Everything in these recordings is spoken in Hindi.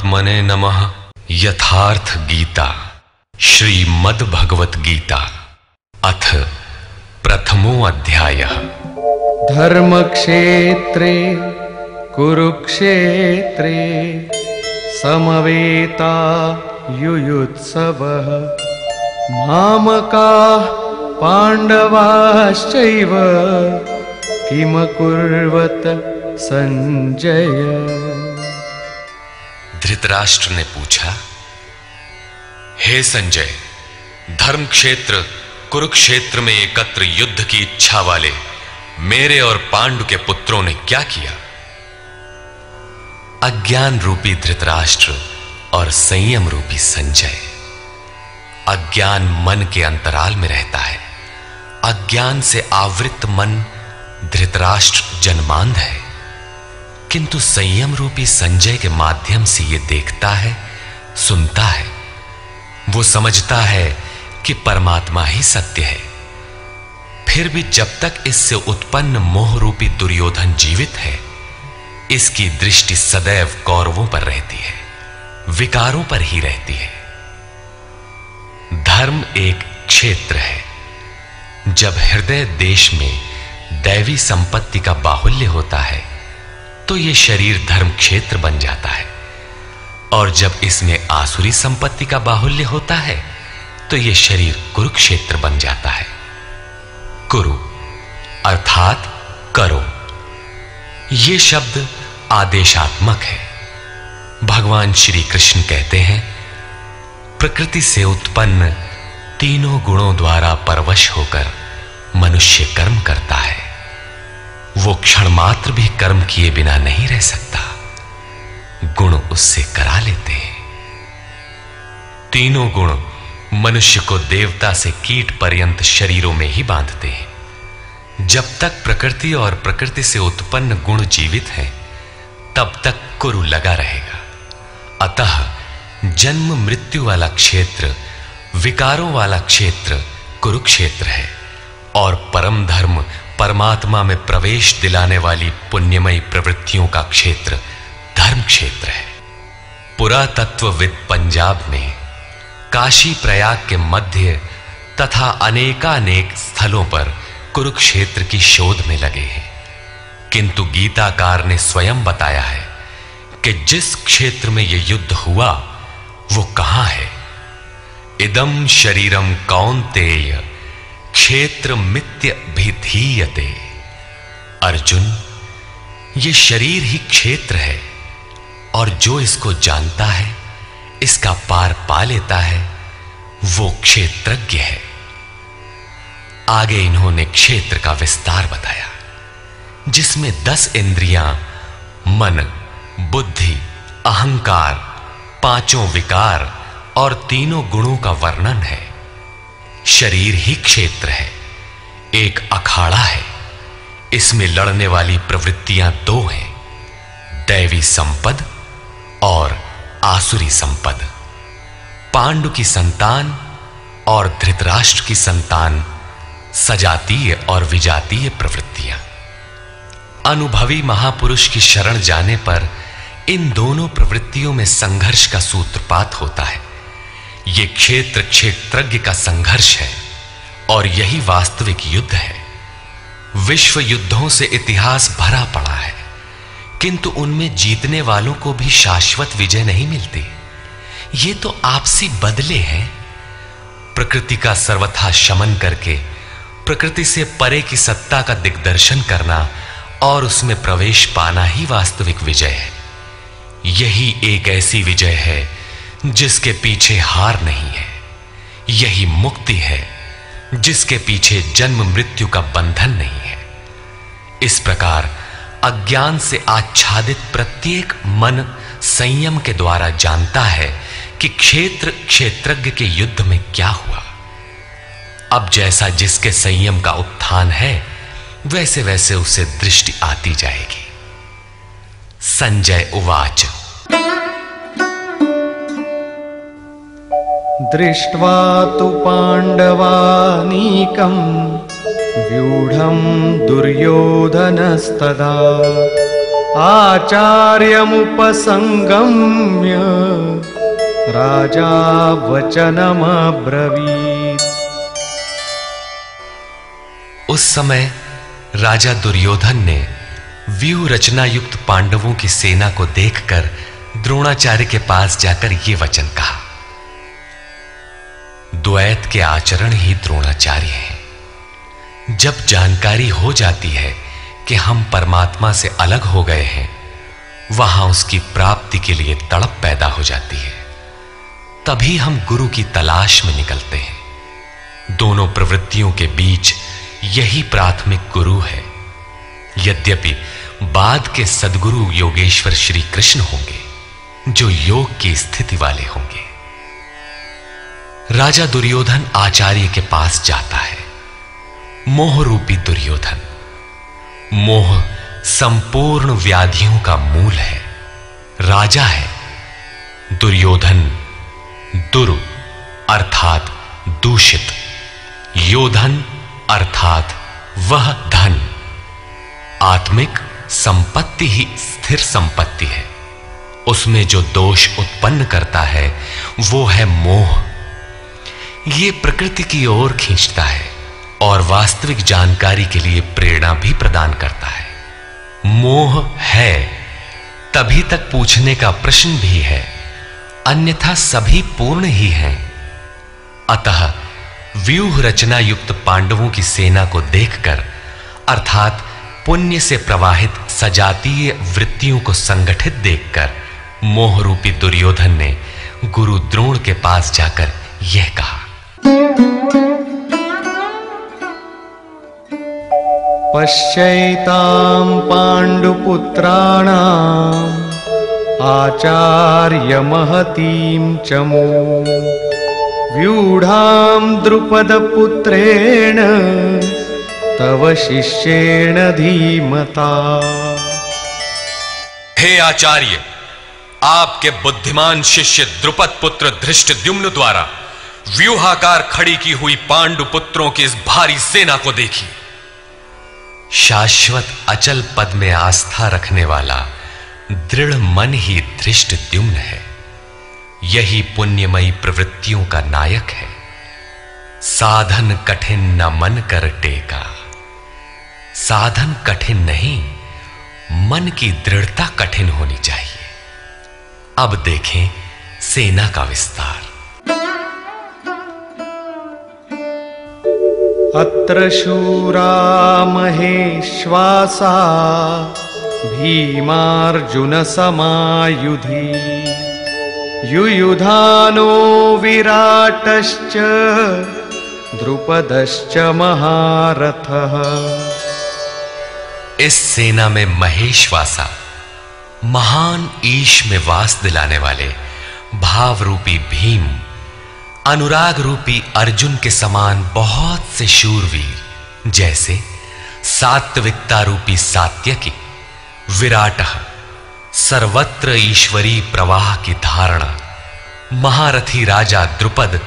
परमात्मने नमः। यथार्थ गीता। श्रीमद् भगवत गीता अथ प्रथमो अध्यायः धर्मक्षेत्रे, कुरुक्षेत्रे समवेता युयुत्सवः। मामकाः पाण्डवाश्चैव किमकुर्वत संजय धृतराष्ट्र ने पूछा, हे संजय धर्म क्षेत्र कुरुक्षेत्र में एकत्र युद्ध की इच्छा वाले मेरे और पांडु के पुत्रों ने क्या किया? अज्ञान रूपी धृतराष्ट्र और संयम रूपी संजय, अज्ञान मन के अंतराल में रहता है। अज्ञान से आवृत मन धृतराष्ट्र जन्मांध है। किंतु संयम रूपी संजय के माध्यम से यह देखता है, सुनता है। वो समझता है कि परमात्मा ही सत्य है। फिर भी जब तक इससे उत्पन्न मोह रूपी दुर्योधन जीवित है, इसकी दृष्टि सदैव कौरवों पर रहती है, विकारों पर ही रहती है। धर्म एक क्षेत्र है। जब हृदय देश में दैवी संपत्ति का बाहुल्य होता है तो यह शरीर धर्म क्षेत्र बन जाता है। और जब इसमें आसुरी संपत्ति का बाहुल्य होता है तो यह शरीर कुरुक्षेत्र बन जाता है। कुरु, अर्थात करो। यह शब्द आदेशात्मक है। भगवान श्री कृष्ण कहते हैं, प्रकृति से उत्पन्न तीनों गुणों द्वारा परवश होकर मनुष्य कर्म करता है। वो क्षण मात्र भी कर्म किए बिना नहीं रह सकता। गुण उससे करा लेते हैं। तीनों गुण मनुष्य को देवता से कीट पर्यंत शरीरों में ही बांधते हैं। जब तक प्रकृति और प्रकृति से उत्पन्न गुण जीवित हैं, तब तक कुरु लगा रहेगा। अतः जन्म मृत्यु वाला क्षेत्र, विकारों वाला क्षेत्र कुरुक्षेत्र है और परम धर्म परमात्मा में प्रवेश दिलाने वाली पुण्यमयी प्रवृत्तियों का क्षेत्र धर्म क्षेत्र है। पुरातत्वविद पंजाब में काशी प्रयाग के मध्य तथा अनेकानेक स्थलों पर कुरुक्षेत्र की शोध में लगे हैं। किंतु गीताकार ने स्वयं बताया है कि जिस क्षेत्र में यह युद्ध हुआ, वो कहाँ है? इदम शरीरम कौन कौनतेय क्षेत्र मित्य भिधीयते अर्जुन, ये शरीर ही क्षेत्र है और जो इसको जानता है, इसका पार पा लेता है, वो क्षेत्रज्ञ है। आगे इन्होंने क्षेत्र का विस्तार बताया, जिसमें दस इंद्रियाँ, मन, बुद्धि, अहंकार, पाँचों विकार और तीनों गुणों का वर्णन है। शरीर ही क्षेत्र है, एक अखाड़ा है। इसमें लड़ने वाली प्रवृत्तियाँ दो हैं, दैवी संपद और आसुरी संपद। पांडु की संतान और धृतराष्ट्र की संतान सजातीय और विजातीय प्रवृत्तियाँ। अनुभवी महापुरुष की शरण जाने पर इन दोनों प्रवृत्तियों में संघर्ष का सूत्रपात होता है। यह क्षेत्र क्षेत्रज्ञ का संघर्ष है और यही वास्तविक युद्ध है। विश्व युद्धों से इतिहास भरा पड़ा है, किंतु उनमें जीतने वालों को भी शाश्वत विजय नहीं मिलती। ये तो आपसी बदले हैं। प्रकृति का सर्वथा शमन करके, प्रकृति से परे की सत्ता का दिग्दर्शन करना और उसमें प्रवेश पाना ही वास्तविक विजय है। यही एक ऐसी विजय है जिसके पीछे हार नहीं है, यही मुक्ति है, जिसके पीछे जन्म मृत्यु का बंधन नहीं है। इस प्रकार अज्ञान से आच्छादित प्रत्येक मन संयम के द्वारा जानता है कि क्षेत्र क्षेत्रज्ञ के युद्ध में क्या हुआ। अब जैसा जिसके संयम का उत्थान है वैसे वैसे उसे दृष्टि आती जाएगी। संजय उवाच। दृष्ट्वा तु पाण्डवानीकम् व्यूढं दुर्योधनस्तदा। आचार्यमुपसङ्गम्य राजा वचनमब्रवीत्। उस समय राजा दुर्योधन ने व्यू रचना युक्त पांडवों की सेना को देखकर द्रोणाचार्य के पास जाकर ये वचन कहा। द्वैत के आचरण ही द्रोणाचार्य हैं। जब जानकारी हो जाती है कि हम परमात्मा से अलग हो गए हैं, वहाँ उसकी प्राप्ति के लिए तड़प पैदा हो जाती है। तभी हम गुरु की तलाश में निकलते हैं। दोनों प्रवृत्तियों के बीच यही प्राथमिक गुरु है। यद्यपि बाद के सदगुरु योगेश्वर श्री कृष्ण होंगे, जो योग की स्थिति वाले होंगे। राजा दुर्योधन आचार्य के पास जाता है। मोह रूपी दुर्योधन। मोह संपूर्ण व्याधियों का मूल है। राजा है। दुर्योधन दुरु, अर्थात दूषित। योधन, अर्थात वह धन। आत्मिक संपत्ति ही स्थिर संपत्ति है। उसमें जो दोष उत्पन्न करता है, वो है मोह। ये प्रकृति की ओर खींचता है और वास्तविक जानकारी के लिए प्रेरणा भी प्रदान करता है। मोह है, तभी तक पूछने का प्रश्न भी है, अन्यथा सभी पूर्ण ही हैं। अतः व्यूह रचना युक्त पांडवों की सेना को देखकर, अर्थात पुण्य से प्रवाहित सजातीय वृत्तियों को संगठित देखकर, मोहरूपी दुर्योधन ने गुरु द्रोण के पास जाकर यह कहा पश्यैतां पाण्डुपुत्राणाम् आचार्यमहतीं च मो व्यूढां द्रुपदपुत्रेण तव शिष्येण धीमता। हे आचार्य, आपके बुद्धिमान शिष्य द्रुपद पुत्र धृष्टद्युम्न द्वारा व्यूहाकार खड़ी की हुई पांडु पुत्रों की इस भारी सेना को देखी। शाश्वत अचल पद में आस्था रखने वाला दृढ़ मन ही धृष्ट द्युम्न है। यही पुण्यमयी प्रवृत्तियों का नायक है। साधन कठिन न मन कर टेका। साधन कठिन नहीं, मन की दृढ़ता कठिन होनी चाहिए। अब देखें सेना का विस्तार। अत्र शूरा महेश्वासा भीमार्जुनसमायुधि। युयुधानो विराटश्च द्रुपदश्च महारथः। इस सेना में महेशवासा, महान ईश में वास दिलाने वाले भाव रूपी भीम अनुराग रूपी अर्जुन के समान बहुत से शूरवीर, जैसे सात्विकता रूपी सात्यकी, विराट, सर्वत्र ईश्वरी प्रवाह की धारणा, महारथी राजा द्रुपद,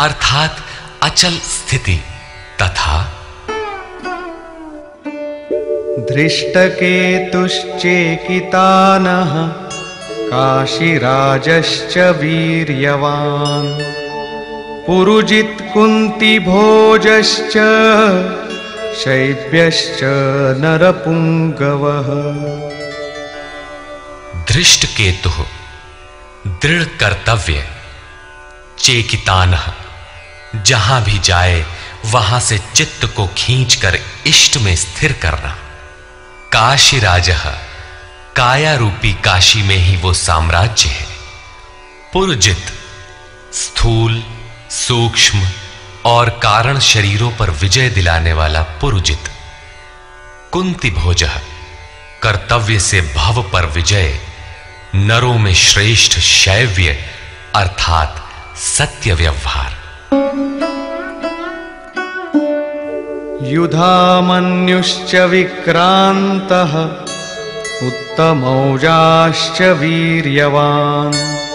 अर्थात अचल स्थिति, तथा धृष्टकेतुश्चेकितानः काशीराजश्च वीर्यवान्। पुरुजित्कुन्तिभोजश्च शैब्यश्च नरपुङ्गवः धृष्ट केतु दृढ़ कर्तव्य चेकितान। जहाँ भी जाए, वहाँ से चित्त को खींचकर इष्ट में स्थिर करना। काशी राज काया रूपी काशी में ही वो साम्राज्य है। पुरजित, स्थूल सूक्ष्म और कारण शरीरों पर विजय दिलाने वाला पुरुजित। कुंती भोज, कर्तव्य से भव पर विजय, नरों में श्रेष्ठ शैव्य, अर्थात सत्य व्यवहार। युधामन्युश्च विक्रान्तः, उत्तमौजाश्च वीर्यवान्।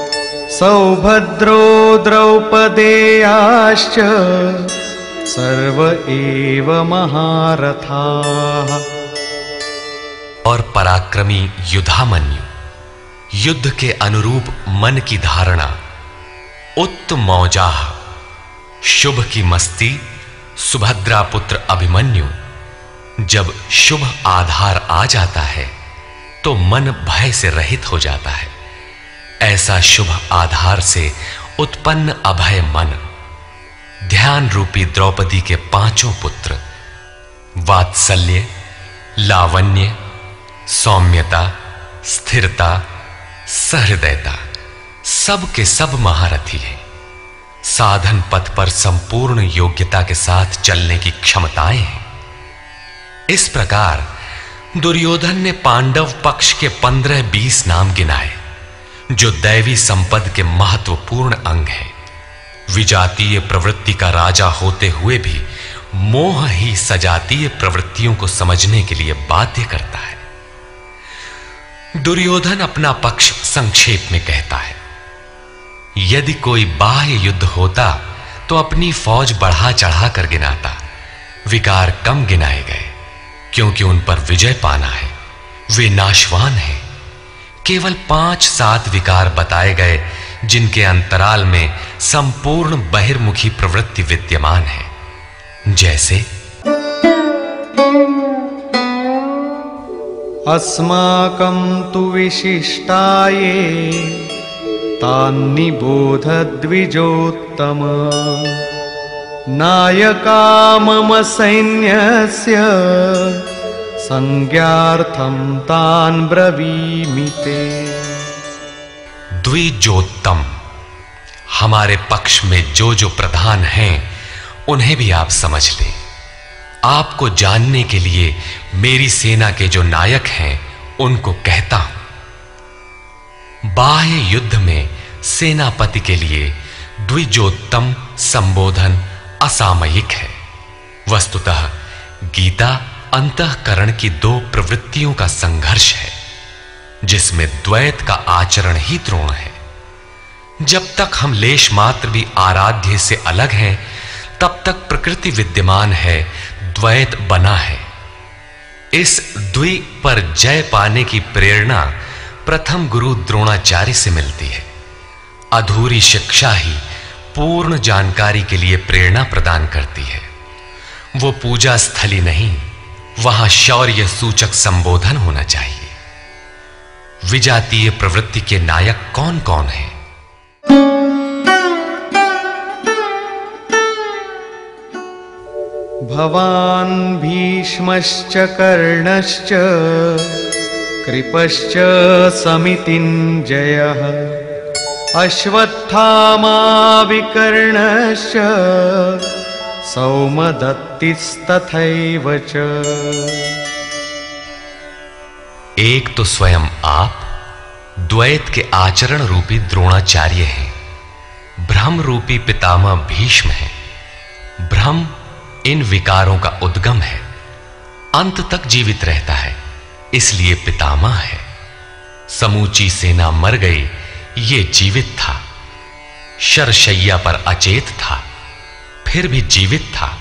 सौभद्रो द्रौपदेयाश्च सर्व एव महारथाः। और पराक्रमी युधामन्यु, युद्ध के अनुरूप मन की धारणा उत्तम मौजाह शुभ की मस्ती, सुभद्रा पुत्र अभिमन्यु, जब शुभ आधार आ जाता है तो मन भय से रहित हो जाता है। ऐसा शुभ आधार से उत्पन्न अभय मन। ध्यान रूपी द्रौपदी के पाँचों पुत्र, वात्सल्य, लावण्य, सौम्यता, स्थिरता, सहृदयता, सब के सब महारथी हैं। साधन पथ पर संपूर्ण योग्यता के साथ चलने की क्षमताएँ हैं। इस प्रकार दुर्योधन ने पांडव पक्ष के पंद्रह बीस नाम गिनाए। जो दैवी संपद के महत्वपूर्ण अंग है। विजातीय प्रवृत्ति का राजा होते हुए भी मोह ही सजातीय प्रवृत्तियों को समझने के लिए बाध्य करता है। दुर्योधन अपना पक्ष संक्षेप में कहता है, यदि कोई बाह्य युद्ध होता तो अपनी फौज बढ़ा चढ़ा कर गिनाता। विकार कम गिनाए गए, क्योंकि उन पर विजय पाना है। वे नाशवान हैं। केवल पाँच सात विकार बताए गए, जिनके अंतराल में संपूर्ण बहिर्मुखी प्रवृत्ति विद्यमान है। जैसे अस्माकं तु विशिष्टाये तान्निबोधद्विजोत्तम नायका मम सैन्यस्य संज्ञार्थं द्विजोत्तम, हमारे पक्ष में जो जो प्रधान हैं, उन्हें भी आप समझ लें। आपको जानने के लिए मेरी सेना के जो नायक हैं, उनको कहता हूँ। बाह्य युद्ध में सेनापति के लिए द्विजोत्तम संबोधन असामयिक है। वस्तुतः गीता अंतकरण की दो प्रवृत्तियों का संघर्ष है, जिसमें द्वैत का आचरण ही द्रोण है। जब तक हम लेश मात्र भी आराध्य से अलग हैं, तब तक प्रकृति विद्यमान है, द्वैत बना है। इस द्वि पर जय पाने की प्रेरणा प्रथम गुरु द्रोणाचार्य से मिलती है। अधूरी शिक्षा ही पूर्ण जानकारी के लिए प्रेरणा प्रदान करती है। वो पूजा स्थली नहीं वहाँ शौर्य सूचक संबोधन होना चाहिए। विजातीय प्रवृत्ति के नायक कौन कौन है? भवान् भीष्मश्च, कर्णश्च, कृपश्च समितिञ्जयः अश्वत्थामा विकर्णश्च सौमदत्तिस्तथैव च। एक तो स्वयं आप द्वैत के आचरण रूपी द्रोणाचार्य हैं। भ्रम रूपी पितामह भीष्म हैं। भ्रम इन विकारों का उद्गम है। अंत तक जीवित रहता है, इसलिए पितामह है। समूची सेना मर गई, ये जीवित था। शरशैया पर अचेत था। फिर भी जीवित था।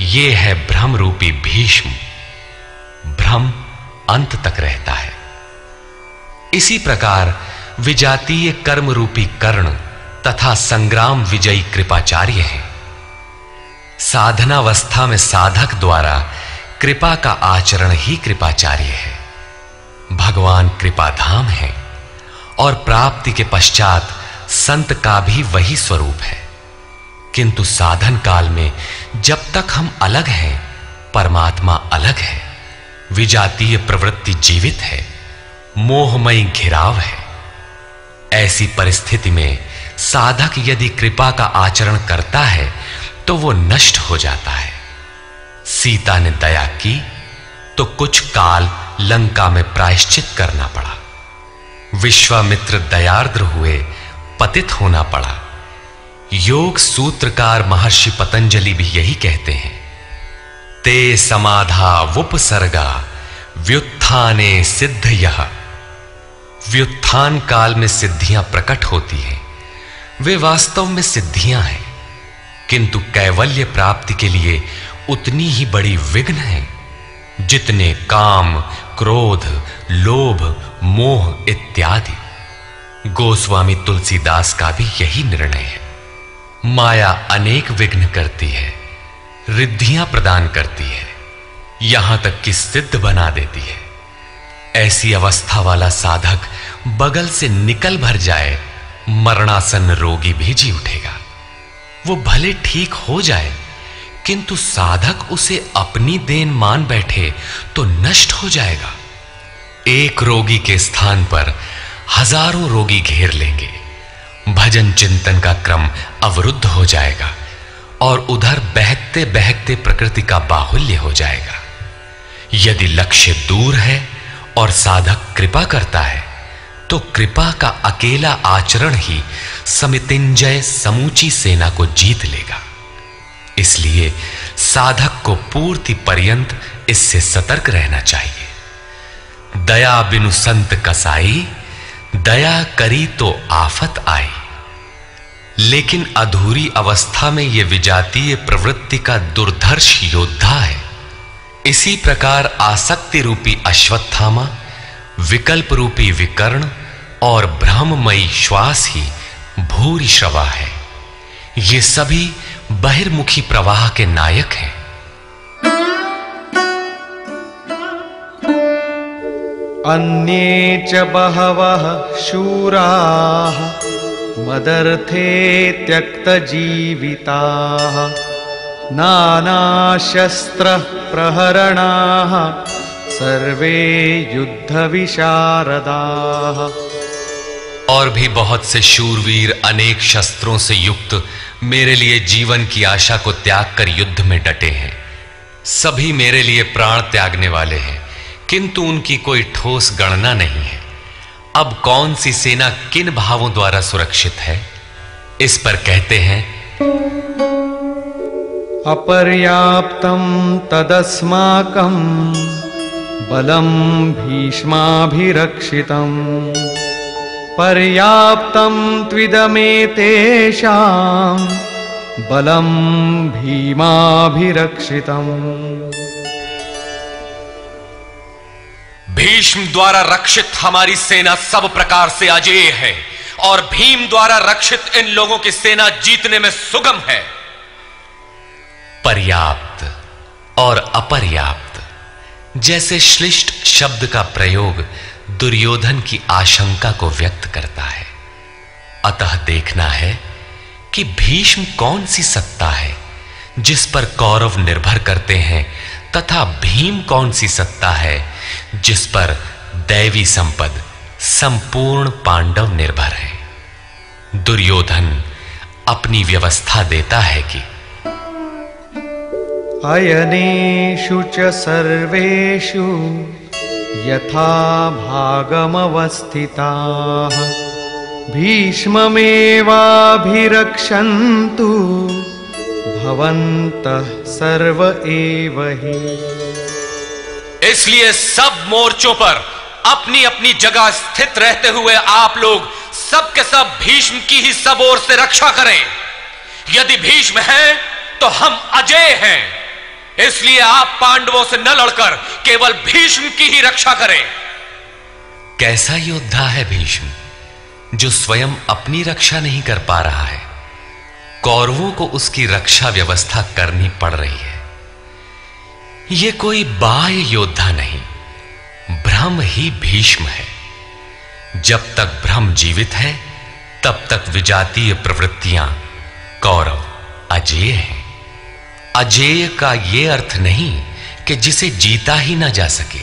ये है भ्रम रूपी भीष्म। भ्रम अंत तक रहता है। इसी प्रकार विजातीय कर्म रूपी कर्ण तथा संग्राम विजयी कृपाचार्य हैं। साधनावस्था में साधक द्वारा कृपा का आचरण ही कृपाचार्य है। भगवान कृपाधाम है और प्राप्ति के पश्चात संत का भी वही स्वरूप है। किंतु साधन काल में जब तक हम अलग हैं, परमात्मा अलग है। विजातीय प्रवृत्ति जीवित है, मोहमयी घिराव है। ऐसी परिस्थिति में साधक यदि कृपा का आचरण करता है तो वो नष्ट हो जाता है। सीता ने दया की तो कुछ काल लंका में प्रायश्चित करना पड़ा। विश्वामित्र दयार्द्र हुए, पतित होना पड़ा। योग सूत्रकार महर्षि पतंजलि भी यही कहते हैं। ते समाधा वुपसर्गा, व्युत्थाने सिद्ध यह व्युत्थान काल में सिद्धियाँ प्रकट होती हैं। वे वास्तव में सिद्धियाँ हैं। किंतु कैवल्य प्राप्ति के लिए उतनी ही बड़ी विघ्न है, जितने काम, क्रोध, लोभ, मोह इत्यादि। गोस्वामी तुलसीदास का भी यही निर्णय है। माया अनेक विघ्न करती है, रिद्धियाँ प्रदान करती है, यहाँ तक कि सिद्ध बना देती है। ऐसी अवस्था वाला साधक बगल से निकल भर जाए, मरणासन रोगी भी जी उठेगा। वो भले ठीक हो जाए, किंतु साधक उसे अपनी देन मान बैठे तो नष्ट हो जाएगा। एक रोगी के स्थान पर हज़ारों रोगी घेर लेंगे। भजन चिंतन का क्रम अवरुद्ध हो जाएगा और उधर बहकते बहकते प्रकृति का बाहुल्य हो जाएगा। यदि लक्ष्य दूर है और साधक कृपा करता है तो कृपा का अकेला आचरण ही समितिंजय समूची सेना को जीत लेगा। इसलिए साधक को पूर्ति पर्यंत इससे सतर्क रहना चाहिए। दया बिनु संत कसाई, दया करी तो आफत आई। लेकिन अधूरी अवस्था में यह विजातीय प्रवृत्ति का दुर्धर्ष योद्धा है। इसी प्रकार आसक्ति रूपी अश्वत्थामा विकल्प रूपी विकर्ण और ब्रह्ममयी श्वास ही भूरी श्रवा है। ये सभी बहिर्मुखी प्रवाह के नायक हैं। अन्ये च बहवः शूराः। मदर्थे त्यक्तजीविताः नानाशस्त्रः प्रहरणाः सर्वे युद्ध युद्धविशारदाः। और भी बहुत से शूरवीर अनेक शस्त्रों से युक्त मेरे लिए जीवन की आशा को त्याग कर युद्ध में डटे हैं। सभी मेरे लिए प्राण त्यागने वाले हैं, किंतु उनकी कोई ठोस गणना नहीं है। अब कौन सी सेना किन भावों द्वारा सुरक्षित है? इस पर कहते हैं, अपर्याप्तं तदस्माकं बलं भीष्माभिरक्षितम् पर्याप्तं त्विदमेतेषां बलं भीमाभिरक्षितम्। भीष्म द्वारा रक्षित हमारी सेना सब प्रकार से अजेय है, और भीम द्वारा रक्षित इन लोगों की सेना जीतने में सुगम है। पर्याप्त और अपर्याप्त, जैसे श्लिष्ट शब्द का प्रयोग दुर्योधन की आशंका को व्यक्त करता है। अतः देखना है कि भीष्म कौन सी सत्ता है, जिस पर कौरव निर्भर करते हैं, तथा भीम कौन सी सत्ता है जिस पर दैवी संपद संपूर्ण पांडव निर्भर है। दुर्योधन अपनी व्यवस्था देता है कि अयनेषु च यथा भागमवस्थिताः। भीष्ममेवाभिरक्षन्तु, भवन्तः सर्व एव हि। इसलिए सब मोर्चों पर अपनी अपनी जगह स्थित रहते हुए आप लोग सबके सब भीष्म की ही सब ओर से रक्षा करें। यदि भीष्म है तो हम अजय हैं। इसलिए आप पांडवों से न लड़कर केवल भीष्म की ही रक्षा करें। कैसा योद्धा है भीष्म, जो स्वयं अपनी रक्षा नहीं कर पा रहा है? कौरवों को उसकी रक्षा व्यवस्था करनी पड़ रही है। यह कोई बाह्य योद्धा नहीं, ब्रह्म ही भीष्म है। जब तक ब्रह्म जीवित है, तब तक विजातीय प्रवृत्तियाँ कौरव अजेय है। अजेय का यह अर्थ नहीं कि जिसे जीता ही ना जा सके,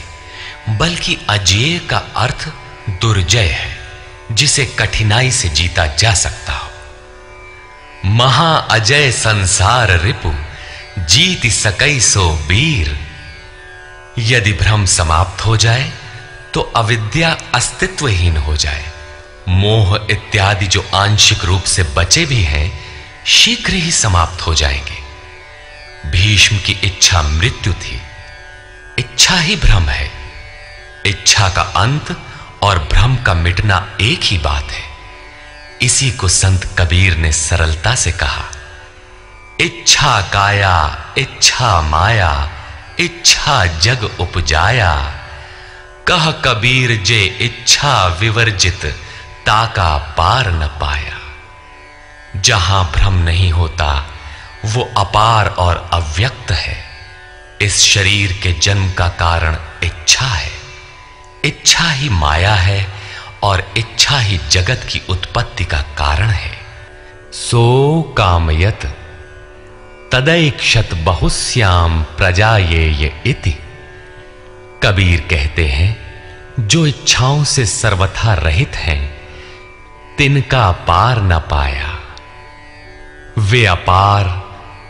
बल्कि अजेय का अर्थ दुर्जय है, जिसे कठिनाई से जीता जा सकता हो। महा अजय संसार रिपु जीत सकई सो वीर। यदि भ्रम समाप्त हो जाए तो अविद्या अस्तित्वहीन हो जाए। मोह इत्यादि जो आंशिक रूप से बचे भी हैं, शीघ्र ही समाप्त हो जाएँगे। भीष्म की इच्छा मृत्यु थी। इच्छा ही भ्रम है। इच्छा का अंत और भ्रम का मिटना एक ही बात है। इसी को संत कबीर ने सरलता से कहा। इच्छा काया, इच्छा माया, इच्छा जग उपजाया। कह कबीर जे इच्छा विवर्जित, ताका पार न पाया। जहाँ भ्रम नहीं होता, वो अपार और अव्यक्त है। इस शरीर के जन्म का कारण इच्छा है। इच्छा ही माया है और इच्छा ही जगत की उत्पत्ति का कारण है। सो कामयत तदैक्षत बहुश्याम प्रजा ये ये इति। कबीर कहते हैं, जो इच्छाओं से सर्वथा रहित हैं, तिनका पार न पाया। वे अपार,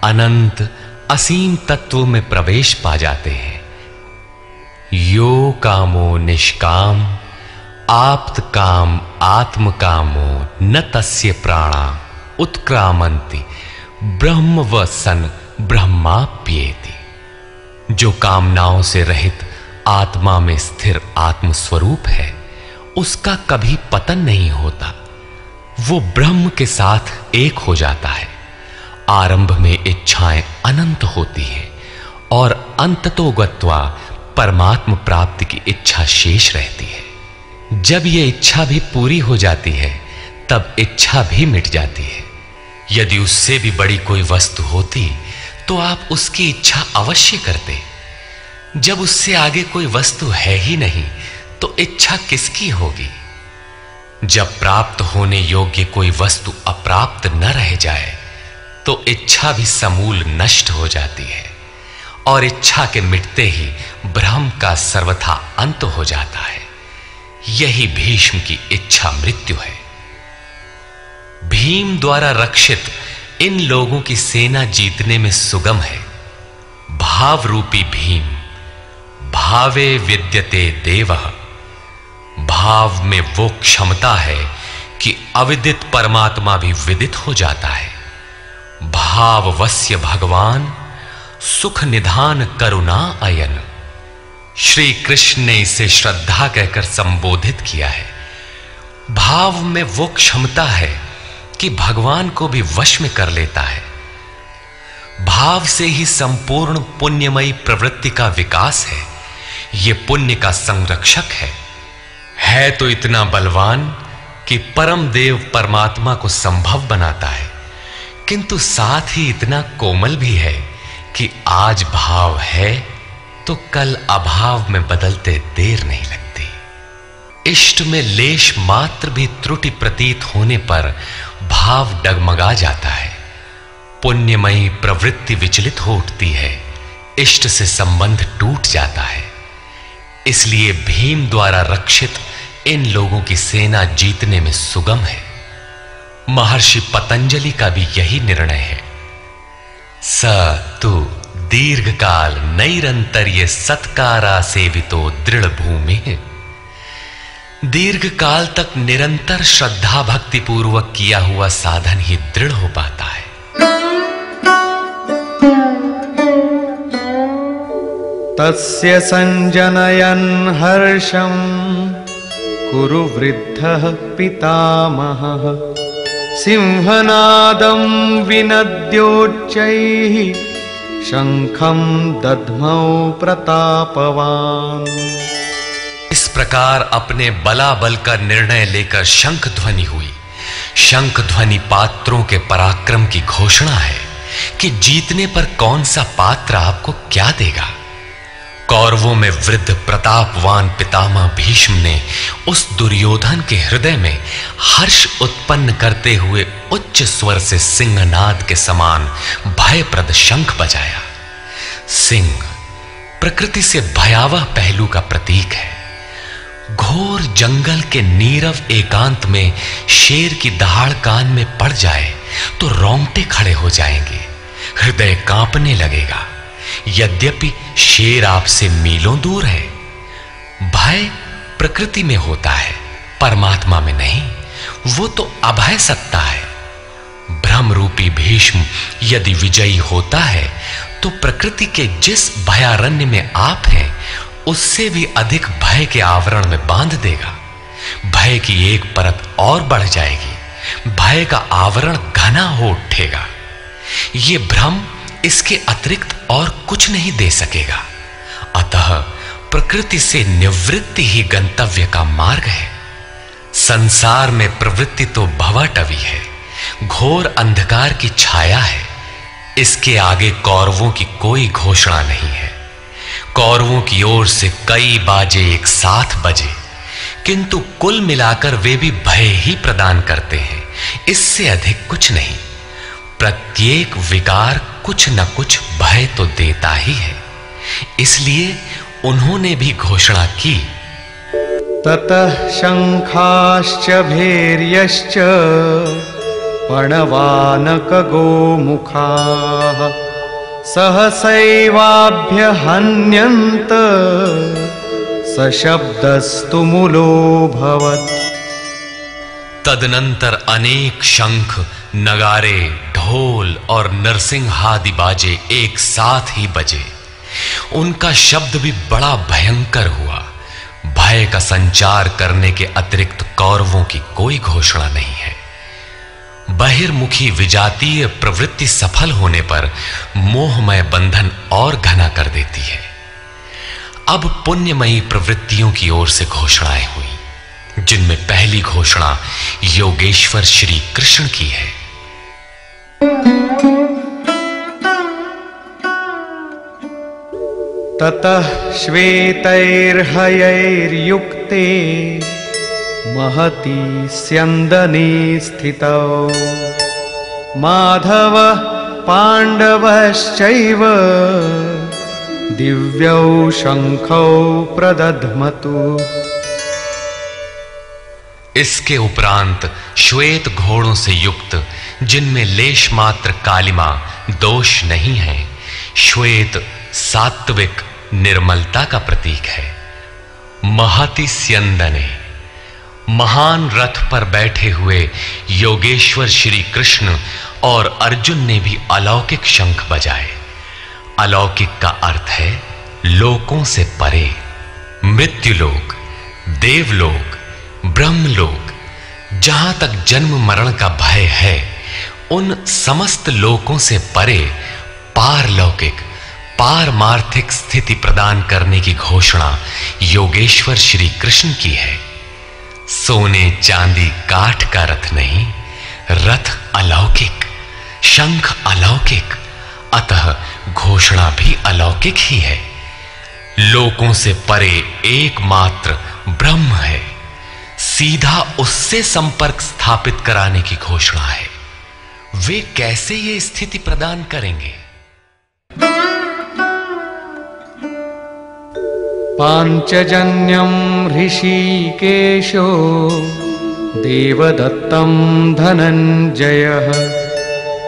अनंत, असीम तत्व में प्रवेश पा जाते हैं। यो कामो निष्काम, आप्त काम आत्म कामो न तस्य प्राणा उत्क्रामंती ब्रह्म व सन ब्रह्मा ब्रह्माप्येति। जो कामनाओं से रहित आत्मा में स्थिर आत्म स्वरूप है, उसका कभी पतन नहीं होता। वो ब्रह्म के साथ एक हो जाता है। आरंभ में इच्छाएँ अनंत होती हैं और अंत अंततोगत्वा परमात्म प्राप्ति की इच्छा शेष रहती है। जब यह इच्छा भी पूरी हो जाती है, तब इच्छा भी मिट जाती है। यदि उससे भी बड़ी कोई वस्तु होती तो आप उसकी इच्छा अवश्य करते। जब उससे आगे कोई वस्तु है ही नहीं तो इच्छा किसकी होगी? जब प्राप्त होने योग्य कोई वस्तु अप्राप्त न रह जाए तो इच्छा भी समूल नष्ट हो जाती है, और इच्छा के मिटते ही ब्रह्म का सर्वथा अंत हो जाता है। यही भीष्म की इच्छा मृत्यु है। भीम द्वारा रक्षित इन लोगों की सेना जीतने में सुगम है। भाव रूपी भीम, भावे विद्यते देव। भाव में वो क्षमता है कि अविदित परमात्मा भी विदित हो जाता है। भाववस्य भगवान, सुख निधान करुणा अयन। श्री कृष्ण ने इसे श्रद्धा कहकर संबोधित किया है। भाव में वो क्षमता है कि भगवान को भी वश में कर लेता है। भाव से ही संपूर्ण पुण्यमयी प्रवृत्ति का विकास है। यह पुण्य का संरक्षक है। है तो इतना बलवान कि परम देव परमात्मा को संभव बनाता है। किंतु साथ ही इतना कोमल भी है कि आज भाव है तो कल अभाव में बदलते देर नहीं लगती। इष्ट में लेश मात्र भी त्रुटि प्रतीत होने पर भाव डगमगा जाता है। पुण्यमयी प्रवृत्ति विचलित हो उठती है। इष्ट से संबंध टूट जाता है। इसलिए भीम द्वारा रक्षित इन लोगों की सेना जीतने में सुगम है। महर्षि पतंजलि का भी यही निर्णय है। स, तु दीर्घ काल नैरंतर ये सत्कारा सेवितो दृढ़ भूमि दीर्घ काल तक निरंतर श्रद्धा भक्ति पूर्वक किया हुआ साधन ही दृढ़ हो पाता है। तस्य संजनयन् हर्षं कुरु वृद्धः पितामहः। सिंहनादं विनद्योच्चैः। शंखं दध्मौ प्रतापवान्। प्रकार अपने बला बल का निर्णय लेकर शंख ध्वनि हुई। शंख ध्वनि पात्रों के पराक्रम की घोषणा है कि जीतने पर कौन सा पात्र आपको क्या देगा। कौरवों में वृद्ध प्रतापवान पितामह भीष्म ने उस दुर्योधन के हृदय में हर्ष उत्पन्न करते हुए उच्च स्वर से सिंहनाद के समान भयप्रद शंख बजाया। सिंह प्रकृति से भयावह पहलू का प्रतीक है। घोर जंगल के नीरव एकांत में शेर की दहाड़ कान में पड़ जाए तो रोंगटे खड़े हो जाएँगे। हृदय कांपने लगेगा। यद्यपि शेर आपसे मीलों दूर है, भय प्रकृति में होता है, परमात्मा में नहीं, वो तो अभय सत्ता है। भ्रम रूपी भीष्म यदि विजयी होता है तो प्रकृति के जिस भयारण्य में आप हैं उससे भी अधिक भय के आवरण में बाँध देगा। भय की एक परत और बढ़ जाएगी। भय का आवरण घना हो उठेगा। यह भ्रम इसके अतिरिक्त और कुछ नहीं दे सकेगा। अतः प्रकृति से निवृत्ति ही गंतव्य का मार्ग है। संसार में प्रवृत्ति तो भवाटवी है। घोर अंधकार की छाया है। इसके आगे कौरवों की कोई घोषणा नहीं है। कौरवों की ओर से कई बाजे एक साथ बजे। किंतु कुल मिलाकर वे भी भय ही प्रदान करते हैं। इससे अधिक कुछ नहीं। प्रत्येक विकार कुछ न कुछ भय तो देता ही है। इसलिए उन्होंने भी घोषणा की। ततः शङ्खाश्च भैर्यश्च पणवानकगोमुखाः सहसैवाभ्यहन्यन्त सशब्दस्तु मुलोऽभवत् तदनंतर अनेक शंख, नगारे, ढोल और नरसिंहादि बाजे एक साथ ही बजे। उनका शब्द भी बड़ा भयंकर हुआ। भय का संचार करने के अतिरिक्त कौरवों की कोई घोषणा नहीं है। बहिर्मुखी विजातीय प्रवृत्ति सफल होने पर मोहमय बंधन और घना कर देती है। अब पुण्यमयी प्रवृत्तियों की ओर से घोषणाएँ हुई, जिनमें पहली घोषणा योगेश्वर श्री कृष्ण की है। ततः श्वेतैर्हयैर्युक्ते महती स्यन्दने स्थितौ। माधवः पाण्डवश्चैव। दिव्यौ शङ्खौ प्रदध्मतु। इसके उपरांत श्वेत घोड़ों से युक्त, जिनमें लेश मात्र कालिमा दोष नहीं है, श्वेत सात्विक निर्मलता का प्रतीक है। महति स्यंदने महान रथ पर बैठे हुए योगेश्वर श्री कृष्ण और अर्जुन ने भी अलौकिक शंख बजाए। अलौकिक का अर्थ है, लोकों से परे मृत्युलोक देवलोक ब्रह्मलोक जहाँ तक जन्म मरण का भय है, उन समस्त लोकों से परे पारलौकिक, पारमार्थिक स्थिति प्रदान करने की घोषणा योगेश्वर श्री कृष्ण की है। सोने चांदी काठ का रथ नहीं, रथ अलौकिक, शंख अलौकिक, अतः घोषणा भी अलौकिक ही है। लोकों से परे एकमात्र ब्रह्म है। सीधा उससे संपर्क स्थापित कराने की घोषणा है। वे कैसे ये स्थिति प्रदान करेंगे? पाञ्चजन्यं ऋषिकेशो देवदत्तं धनञ्जयः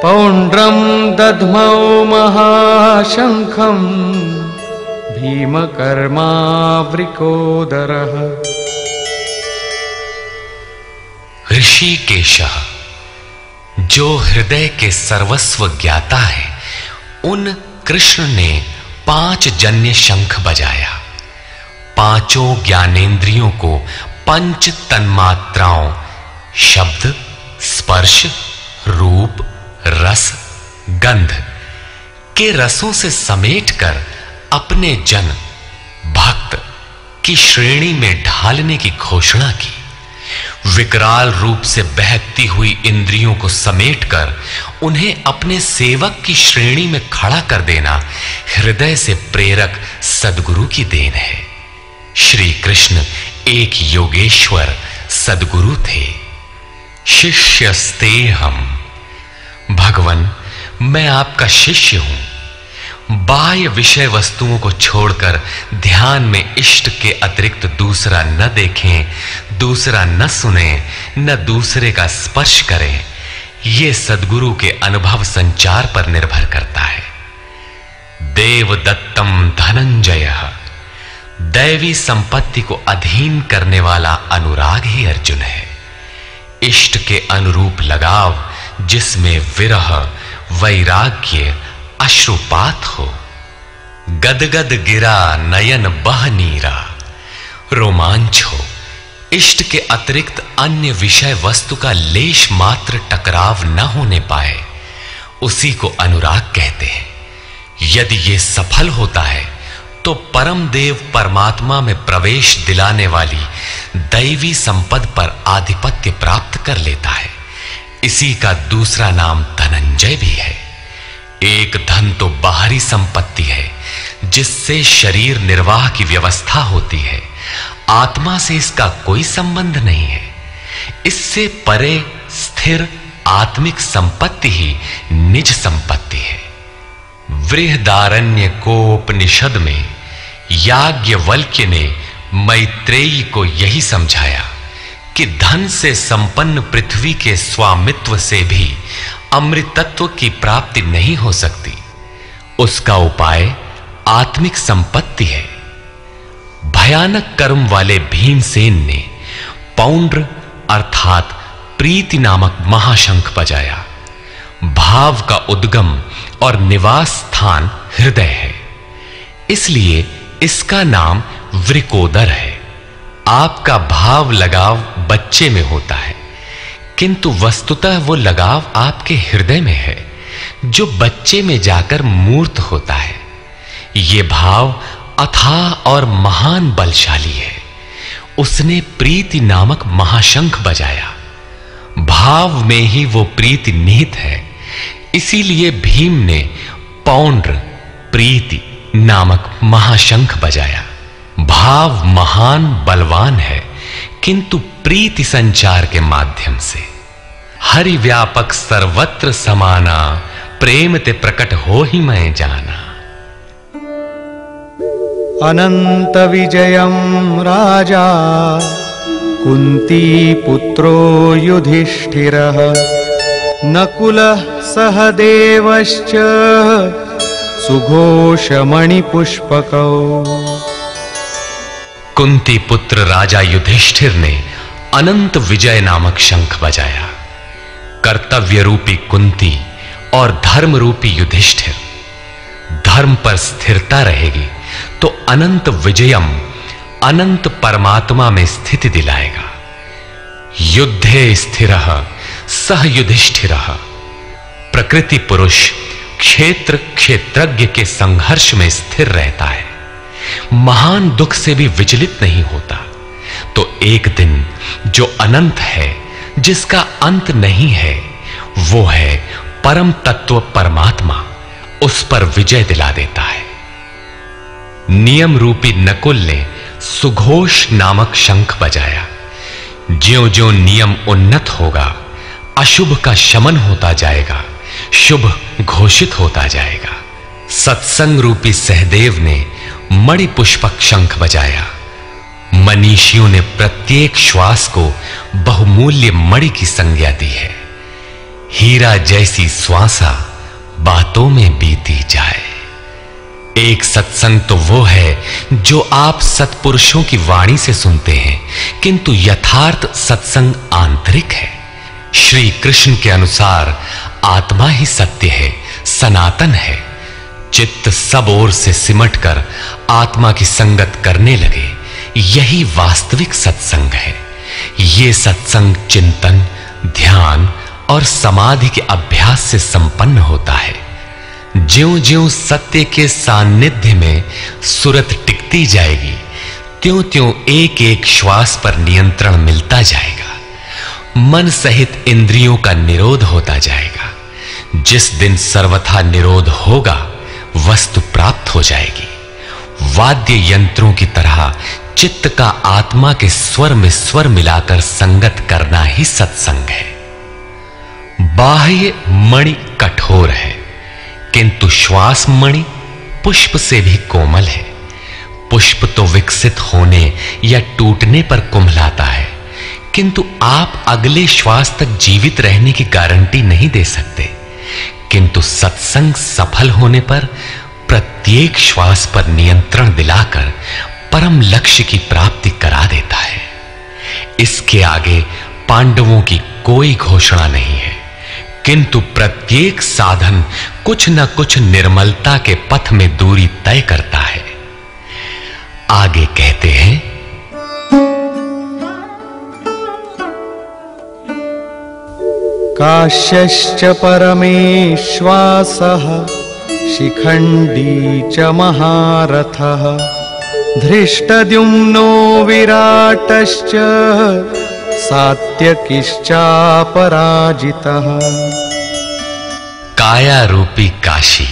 पौण्ड्रं दध्मौ महाशङ्खं भीमकर्मावृकोदरः। ऋषिकेश, जो हृदय के सर्वस्व ज्ञाता है, उन कृष्ण ने पाँच जन्य शंख बजाया। पाँचों ज्ञानेंद्रियों को पंच तन्मात्राओं, शब्द, स्पर्श, रूप, रस, गंध के रसों से समेटकर अपने जन, भक्त की श्रेणी में ढालने की घोषणा की। विकराल रूप से बहकती हुई इंद्रियों को समेटकर उन्हें अपने सेवक की श्रेणी में खड़ा कर देना हृदय से प्रेरक सदगुरु की देन है। श्री कृष्ण एक योगेश्वर सदगुरु थे। शिष्य शिष्यस्ते हम। भगवान, मैं आपका शिष्य हूँ। बाह्य विषय वस्तुओं को छोड़कर ध्यान में इष्ट के अतिरिक्त दूसरा न देखें, दूसरा न सुने, न दूसरे का स्पर्श करें यह सदगुरु के अनुभव संचार पर निर्भर करता है। देव दत्तम धनंजय। दैवी संपत्ति को अधीन करने वाला अनुराग ही अर्जुन है। इष्ट के अनुरूप लगाव जिसमें विरह, वैराग्य, अश्रुपात हो। गदगद गिरा, नयन बह नीरा। रोमांच हो। इष्ट के अतिरिक्त अन्य विषय वस्तु का लेश मात्र टकराव न होने पाए। उसी को अनुराग कहते हैं। यदि यह सफल होता है तो परम देव परमात्मा में प्रवेश दिलाने वाली दैवी संपद पर आधिपत्य प्राप्त कर लेता है। इसी का दूसरा नाम धनंजय भी है। एक धन तो बाहरी संपत्ति है, जिससे शरीर निर्वाह की व्यवस्था होती है। आत्मा से इसका कोई संबंध नहीं है। इससे परे स्थिर आत्मिक संपत्ति ही निज संपत्ति है। वृहदारण्य कोपनिषद में याज्ञवल्क्य ने मैत्रेयी को यही समझाया कि धन से संपन्न पृथ्वी के स्वामित्व से भी अमृतत्व की प्राप्ति नहीं हो सकती। उसका उपाय आत्मिक संपत्ति है। भयानक कर्म वाले भीमसेन ने पौंड्र अर्थात प्रीति नामक महाशंख बजाया। भाव का उद्गम और निवास स्थान हृदय है। इसलिए इसका नाम वृकोदर है। आपका भाव लगाव बच्चे में होता है, किंतु वस्तुतः वो लगाव आपके हृदय में है, जो बच्चे में जाकर मूर्त होता है। ये भाव अथाह और महान बलशाली है। उसने प्रीति नामक महाशंख बजाया। भाव में ही वो प्रीति निहित है, इसीलिए भीम ने पौंड्र, प्रीति नामक महाशंख बजाया। भाव महान बलवान है, किंतु प्रीति संचार के माध्यम से। हरि व्यापक सर्वत्र समाना, प्रेम ते प्रकट हो ही मैं जाना। अनंत विजयम राजा, कुंती पुत्रो युधिष्ठिरः, नकुलः सहदेवश्च सुघोषमणिपुष्पकौ। कुंती पुत्र राजा युधिष्ठिर ने अनंत विजय नामक शंख बजाया। कर्तव्य रूपी कुंती और धर्म रूपी युधिष्ठिर। धर्म पर स्थिरता रहेगी तो अनंत विजयम अनंत परमात्मा में स्थिति दिलाएगा। युद्धे स्थिर सह युधिष्ठिर। प्रकृति पुरुष क्षेत्र क्षेत्रज्ञ के संघर्ष में स्थिर रहता है। महान दुख से भी विचलित नहीं होता। तो एक दिन जो अनंत है, जिसका अंत नहीं है, वो है परम तत्व परमात्मा, उस पर विजय दिला देता है। नियम रूपी नकुल ने सुघोष नामक शंख बजाया। ज्यो ज्यो नियम उन्नत होगा, अशुभ का शमन होता जाएगा। शुभ घोषित होता जाएगा। सत्संग रूपी सहदेव ने मणि पुष्पक शंख बजाया। मनीषियों ने प्रत्येक श्वास को बहुमूल्य मणि की संज्ञा दी है। हीरा जैसी श्वासा बातों में बीती जाए। एक सत्संग तो वो है जो आप सत्पुरुषों की वाणी से सुनते हैं, किंतु यथार्थ सत्संग आंतरिक है। श्री कृष्ण के अनुसार आत्मा ही सत्य है, सनातन है। चित्त सब ओर से सिमटकर आत्मा की संगत करने लगे। यही वास्तविक सत्संग है। ये सत्संग चिंतन, ध्यान और समाधि के अभ्यास से संपन्न होता है। ज्यो-ज्यो सत्य के सान्निध्य में सुरत टिकती जाएगी, त्यों-त्यों एक-एक श्वास पर नियंत्रण मिलता जाएगा। मन सहित इंद्रियों का निरोध होता जाएगा। जिस दिन सर्वथा निरोध होगा, वस्तु प्राप्त हो जाएगी। वाद्य यंत्रों की तरह चित्त का आत्मा के स्वर में स्वर मिलाकर संगत करना ही सत्संग है। बाह्य मणि कठोर है, किंतु श्वास मणि पुष्प से भी कोमल है। पुष्प तो विकसित होने या टूटने पर कुमलाता है। किंतु आप अगले श्वास तक जीवित रहने की गारंटी नहीं दे सकते। किंतु सत्संग सफल होने पर प्रत्येक श्वास पर नियंत्रण दिलाकर परम लक्ष्य की प्राप्ति करा देता है। इसके आगे पांडवों की कोई घोषणा नहीं है। किंतु प्रत्येक साधन कुछ न कुछ निर्मलता के पथ में दूरी तय करता है। आगे कहते हैं काश्यश्च परमेश्वासः, शिखण्डी च महारथः, धृष्टद्युम्नो विराटश्च, सात्यकिश्चापराजितः। काया रूपी काशी,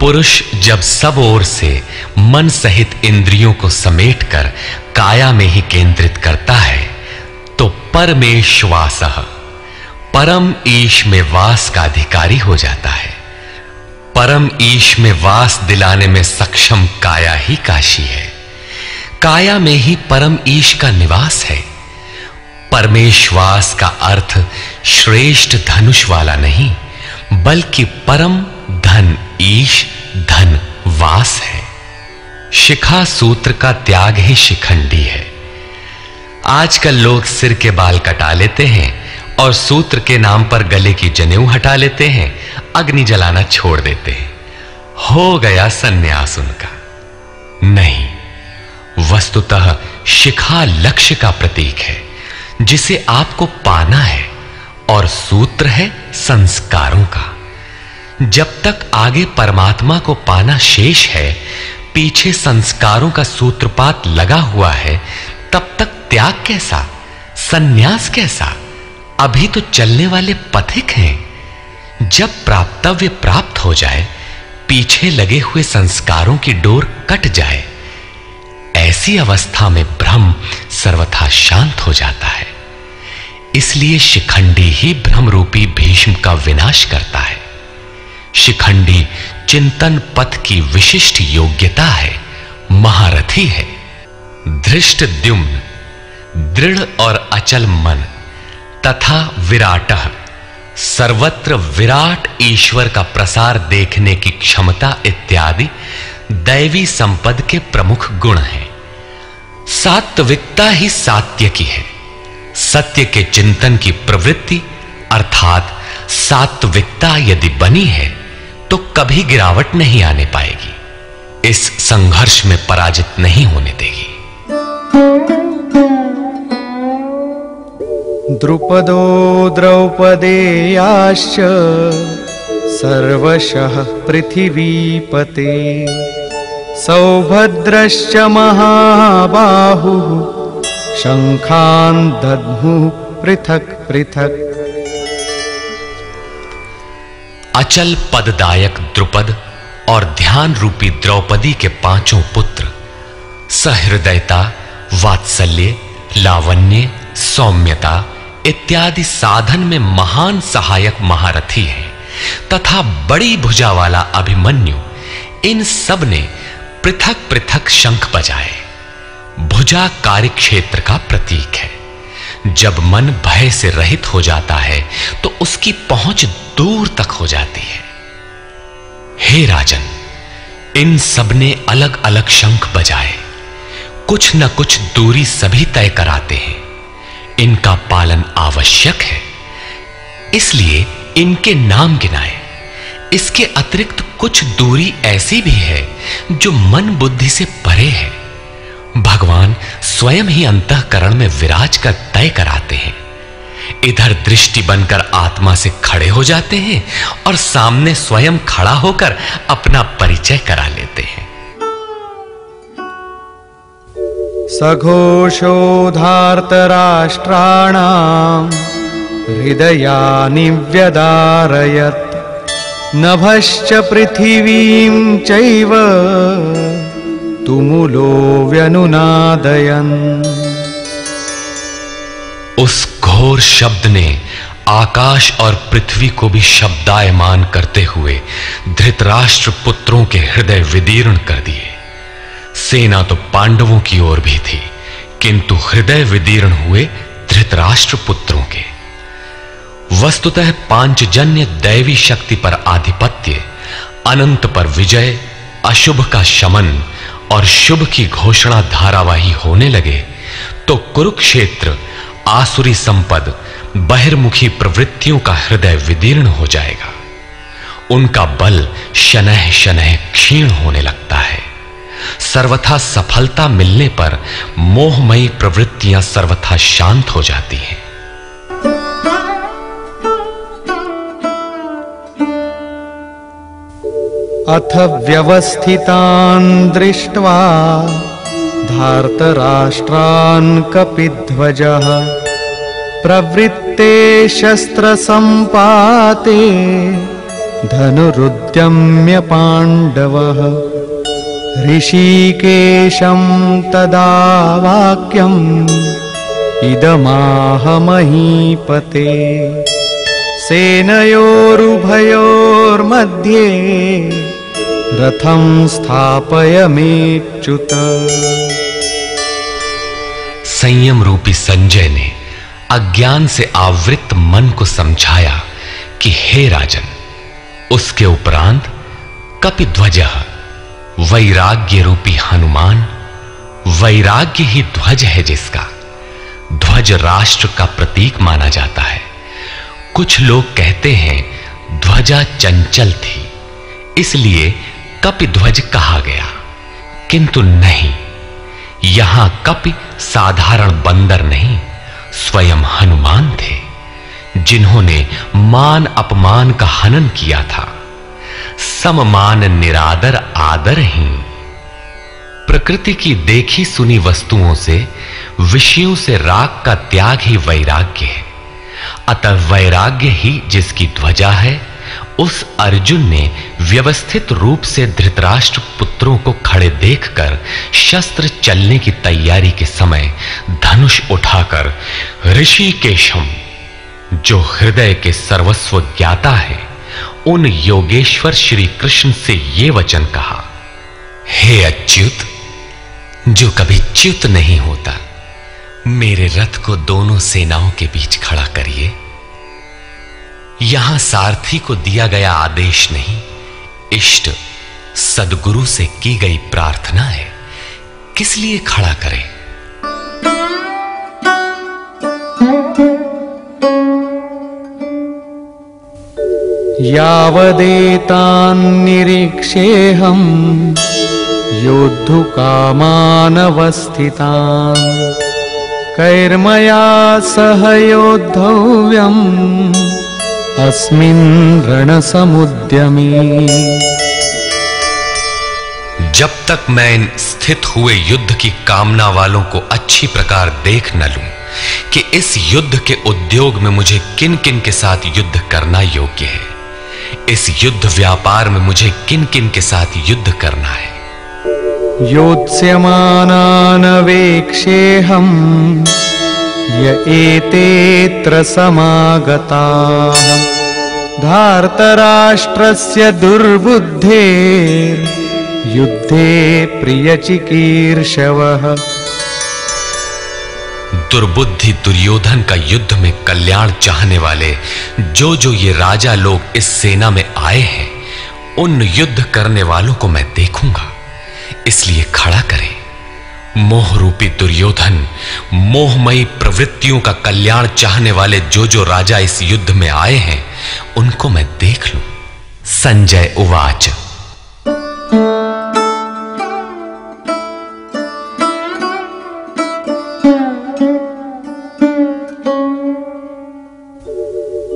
पुरुष जब सब ओर से मन सहित इंद्रियों को समेटकर काया में ही केंद्रित करता है तो परमेश्वास। परम ईश में वास का अधिकारी हो जाता है। परम ईश में वास दिलाने में सक्षम काया ही काशी है। काया में ही परम ईश का निवास है। परमेश्वास का अर्थ श्रेष्ठ धनुष वाला नहीं, बल्कि परम धन ईश, धन वास है। शिखा सूत्र का त्याग ही शिखंडी है। आजकल लोग सिर के बाल कटा लेते हैं और सूत्र के नाम पर गले की जनेऊ हटा लेते हैं, अग्नि जलाना छोड़ देते हैं। हो गया सन्यास उनका। नहीं, वस्तुतः शिखा लक्ष्य का प्रतीक है, जिसे आपको पाना है, और सूत्र है संस्कारों का। जब तक आगे परमात्मा को पाना शेष है, पीछे संस्कारों का सूत्रपात लगा हुआ है, तब तक त्याग कैसा, सन्यास कैसा अभी तो चलने वाले पथिक हैं। जब प्राप्तव्य प्राप्त हो जाए, पीछे लगे हुए संस्कारों की डोर कट जाए, ऐसी अवस्था में भ्रम सर्वथा शांत हो जाता है। इसलिए शिखंडी ही भ्रम रूपी भीष्म का विनाश करता है। शिखंडी चिंतन पथ की विशिष्ट योग्यता है, महारथी है। धृष्ट द्युम्न, दृढ़ और अचल मन तथा विराट। सर्वत्र विराट ईश्वर का प्रसार देखने की क्षमता इत्यादि दैवी संपद के प्रमुख गुण हैं। सात्विकता ही सात्य की है। सत्य के चिंतन की प्रवृत्ति, अर्थात सात्विकता यदि बनी है तो कभी गिरावट नहीं आने पाएगी। इस संघर्ष में पराजित नहीं होने देगी। द्रुपदो द्रौपदेयाश्च सर्वशः पृथिवीपते। सौभद्रश्च महाबाहुः शङ्खान् दद्मुः पृथक् पृथक्। अचल पददायक द्रुपद और ध्यान रूपी द्रौपदी के पाँचों पुत्र, सहृदयता, वात्सल्य, लावण्य, सौम्यता इत्यादि साधन में महान सहायक महारथी हैं, तथा बड़ी भुजा वाला अभिमन्यु, इन सबने पृथक पृथक शंख बजाए। भुजा कार्य क्षेत्र का प्रतीक है। जब मन भय से रहित हो जाता है तो उसकी पहुँच दूर तक हो जाती है। हे राजन, इन सबने अलग अलग शंख बजाए। कुछ न कुछ दूरी सभी तय कराते हैं। इनका पालन आवश्यक है। इसलिए इनके नाम गिनाए। इसके अतिरिक्त कुछ दूरी ऐसी भी है जो मन बुद्धि से परे है। भगवान स्वयं ही अंतकरण में विराज कर तय कराते हैं। इधर दृष्टि बनकर आत्मा से खड़े हो जाते हैं और सामने स्वयं खड़ा होकर अपना परिचय करा लेते हैं। सघोषोधार्तराष्ट्राणाम् हृदयानि व्यदारयत् नभश्च पृथिवीं चैव तुमुलो व्यनुनादयन् उस घोर शब्द ने आकाश और पृथ्वी को भी शब्दायमान करते हुए धृतराष्ट्र पुत्रों के हृदय विदीर्ण कर दिए। सेना तो पांडवों की ओर भी थी, किंतु हृदय विदीर्ण हुए धृतराष्ट्र पुत्रों के। वस्तुतः पांचजन्य दैवी शक्ति पर आधिपत्य, अनंत पर विजय, अशुभ का शमन और शुभ की घोषणा धारावाही होने लगे तो कुरुक्षेत्र, आसुरी संपद, बहिर्मुखी प्रवृत्तियों का हृदय विदीर्ण हो जाएगा। उनका बल शनह शनह क्षीण होने लगता है। सर्वथा सफलता मिलने पर मोहमयी प्रवृत्तियाँ सर्वथा शांत हो जाती हैं। अथ व्यवस्थितान् दृष्ट्वा धार्तराष्ट्रान् कपिध्वजः। प्रवृत्ते शस्त्रसम्पाते धनुरुद्यम्य पाण्डवः ऋषिकेशं तदा वाक्यम् इदमाह महीपते सेनयोरुभयोर्मध्ये रथं स्थापयमेच्युत संयम रूपी संजय ने अज्ञान से आवृत मन को समझाया कि हे राजन, उसके उपरांत कपिध्वज वैराग्य रूपी हनुमान, वैराग्य ही ध्वज है जिसका। ध्वज राष्ट्र का प्रतीक माना जाता है। कुछ लोग कहते हैं, ध्वजा चंचल थी, इसलिए कपिध्वज कहा गया। किंतु नहीं, यहाँ कपि साधारण बंदर नहीं, स्वयं हनुमान थे, जिन्होंने मान अपमान का हनन किया था। सममान निरादर आदर ही। प्रकृति की देखी सुनी वस्तुओं से, विषयों से राग का त्याग ही वैराग्य है। अतः वैराग्य ही जिसकी ध्वजा है, उस अर्जुन ने व्यवस्थित रूप से धृतराष्ट्र पुत्रों को खड़े देखकर शस्त्र चलने की तैयारी के समय धनुष उठाकर, ऋषिकेशम, जो हृदय के सर्वस्व ज्ञाता है उन योगेश्वर श्री कृष्ण से ये वचन कहा, हे अच्युत, जो कभी च्युत नहीं होता, मेरे रथ को दोनों सेनाओं के बीच खड़ा करिए। यहाँ सारथी को दिया गया आदेश नहीं, इष्ट सदगुरु से की गई प्रार्थना है। किस लिए खड़ा करें? यावदेतान्निरीक्षेऽहम् योद्धुकामानवस्थितान् कैर्मया सह योद्धव्यम् अस्मिन् रणसमुद्यमे। जब तक मैं इन स्थित हुए युद्ध की कामना वालों को अच्छी प्रकार देख न लूँ कि इस युद्ध के उद्योग में मुझे किन किन के साथ युद्ध करना योग्य है इस युद्ध व्यापार में मुझे किन किन के साथ युद्ध करना है? योत्स्यमानानवेक्षेऽहम् य एतेऽत्र समागताः। धार्तराष्ट्रस्य दुर्बुद्धेर्युद्धे प्रियचिकीर्षवः। दुर्बुद्धि दुर्योधन का युद्ध में कल्याण चाहने वाले जो जो ये राजा लोग इस सेना में आए हैं, उन युद्ध करने वालों को मैं देखूँगा। इसलिए खड़ा करें। मोह रूपी दुर्योधन, मोहमयी प्रवृत्तियों का कल्याण चाहने वाले जो जो राजा इस युद्ध में आए हैं, उनको मैं देख लूँ। संजय उवाच।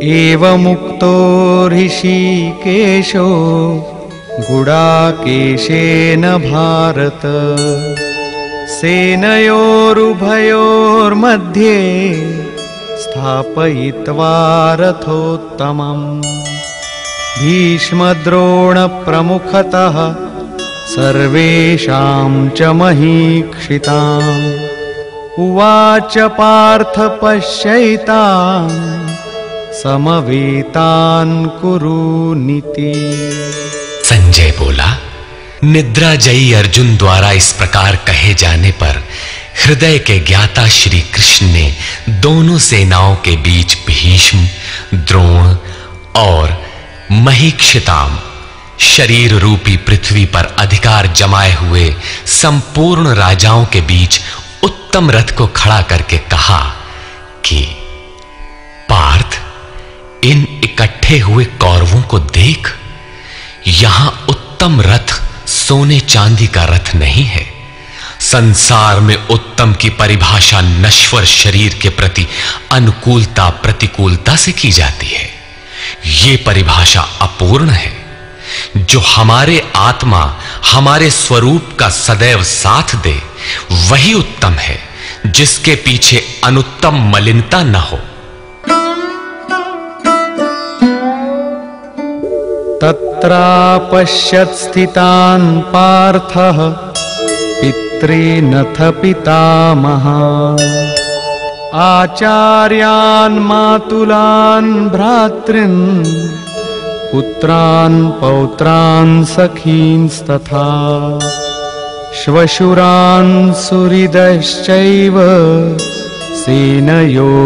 एवमुक्तो ऋषिकेशो गुडाकेशेन भारत। सेनयोरुभयोर्मध्ये स्थापयित्वा रथोत्तमम्। भीष्मद्रोणप्रमुखतः सर्वेषां च महीक्षिताम्। उवाच पार्थ पश्यैतान् समवेतान् कुरुनिति संजय बोला, निद्रा जयी अर्जुन द्वारा इस प्रकार कहे जाने पर हृदय के ज्ञाता श्री कृष्ण ने दोनों सेनाओं के बीच भीष्म, द्रोण और महीक्षिताम शरीर रूपी पृथ्वी पर अधिकार जमाए हुए संपूर्ण राजाओं के बीच उत्तम रथ को खड़ा करके कहा कि, पार्थ इन इकट्ठे हुए कौरवों को देख, यहाँ उत्तम रथ सोने चांदी का रथ नहीं है। संसार में उत्तम की परिभाषा नश्वर शरीर के प्रति अनुकूलता, प्रतिकूलता से की जाती है। यह परिभाषा अपूर्ण है। जो हमारे आत्मा, हमारे स्वरूप का सदैव साथ दे, वही उत्तम है, जिसके पीछे अनुत्तम मलिनता न हो। तत्रापश्यत् स्थितान् पार्थः पितॄनथ पितामहान्। आचार्यान् मातुलान् भ्रातॄन्, पुत्रान् पौत्रान् सखींस्तथा। श्वशुरान् सुहृदश्चैव सेनयोरुभयोरपि।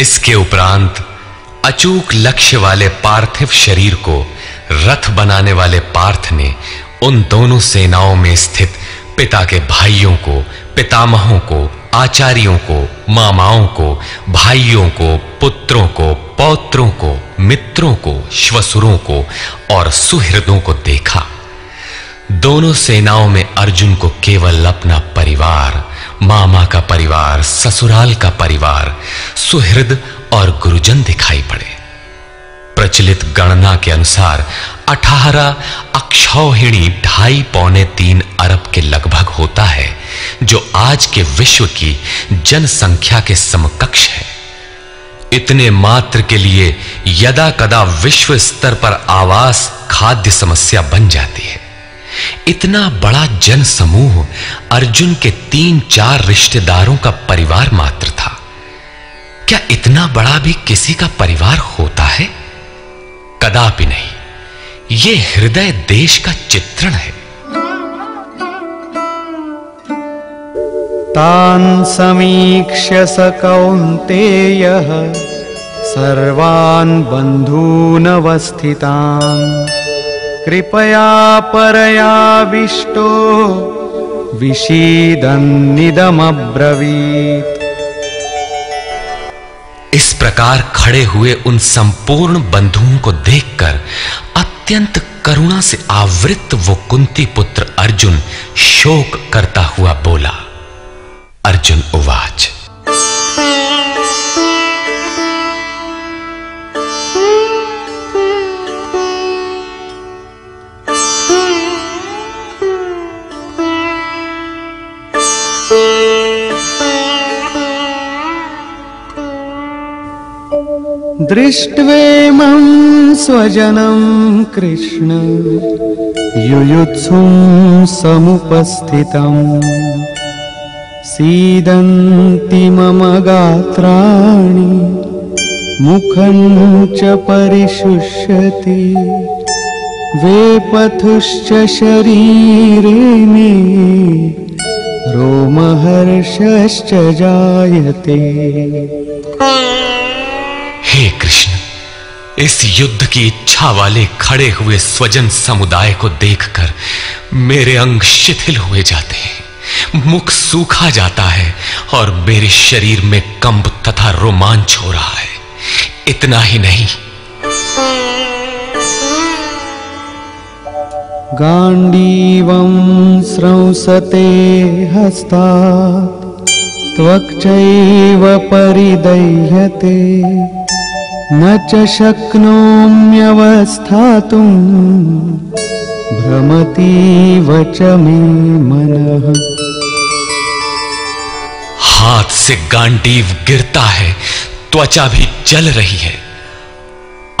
इसके उपरांत अचूक लक्ष्य वाले पार्थिव शरीर को रथ बनाने वाले पार्थ ने उन दोनों सेनाओं में स्थित पिता के भाइयों को, पितामहों को, आचार्यों को, मामाओं को, भाइयों को, पुत्रों को, पौत्रों को, मित्रों को, श्वसुरों को और सुहृदों को देखा। दोनों सेनाओं में अर्जुन को केवल अपना परिवार, मामा का परिवार, ससुराल का परिवार, सुहृद और गुरुजन दिखाई पड़े। प्रचलित गणना के अनुसार 18 अक्षौहिणी ढाई पौने तीन अरब के लगभग होता है, जो आज के विश्व की जनसंख्या के समकक्ष है। इतने मात्र के लिए यदा कदा विश्व स्तर पर आवास खाद्य समस्या बन जाती है। इतना बड़ा जन समूह अर्जुन के तीन चार रिश्तेदारों का परिवार मात्र था। क्या इतना बड़ा भी किसी का परिवार होता है? कदापि नहीं। यह हृदय देश का चित्रण है। तान् समीक्ष्य स कौन्तेयः सर्वान् बन्धूनवस्थितान्। कृपया परयाविष्टो विषीदन्निदमब्रवीत् इस प्रकार खड़े हुए उन संपूर्ण बंधुओं को देखकर अत्यंत करुणा से आवृत वो कुंती पुत्र अर्जुन शोक करता हुआ बोला, अर्जुन, उवाच। दृष्ट्वेमं स्वजनं कृष्ण। युयुत्सुं समुपस्थितम् सीदन्ति मम गात्राणि। मुखं च परिशुष्यति। वेपथुश्च शरीरे मे रोमहर्षश्च जायते हे कृष्ण, इस युद्ध की इच्छा वाले खड़े हुए स्वजन समुदाय को देखकर मेरे अंग शिथिल हुए जाते हैं, मुख सूखा जाता है और मेरे शरीर में कंब तथा रोमांच हो रहा है। इतना ही नहीं। गाण्डीवं स्रंसते त्वक्चैव परिदह्यते। न च शक्नोम्यवस्थातुं भ्रमतीव च मे मनः। हाथ से गांडीव गिरता है, त्वचा भी जल रही है।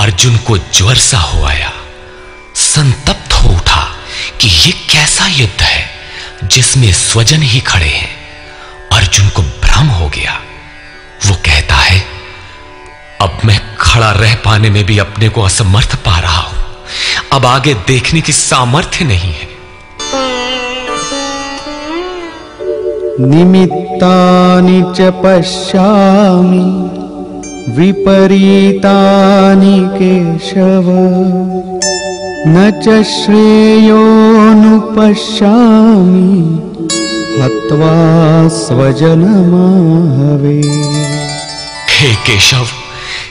अर्जुन को ज्वर सा हो आया, संतप्त हो उठा कि यह कैसा युद्ध है, जिसमें स्वजन ही खड़े हैं। अर्जुन को भ्रम हो गया। अब मैं खड़ा रह पाने में भी अपने को असमर्थ पा रहा हूँ। अब आगे देखने की सामर्थ्य नहीं है। निमित्तानि च पश्यामि विपरीतानि केशव। न च श्रेयोनुपश्यामि हत्वा स्वजनमाहवे। हे केशव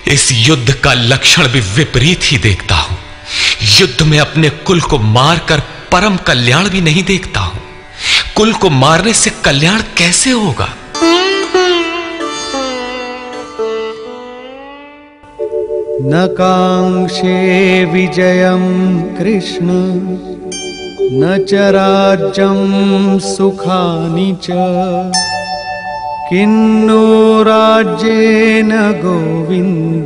इस युद्ध का लक्षण भी विपरीत ही देखता हूँ। युद्ध में अपने कुल को मारकर परम कल्याण भी नहीं देखता हूँ। कुल को मारने से कल्याण कैसे होगा? न काङ्क्षे विजयं कृष्ण, न च राज्यं सुखानि च। किन्नो राज्येन गोविन्द,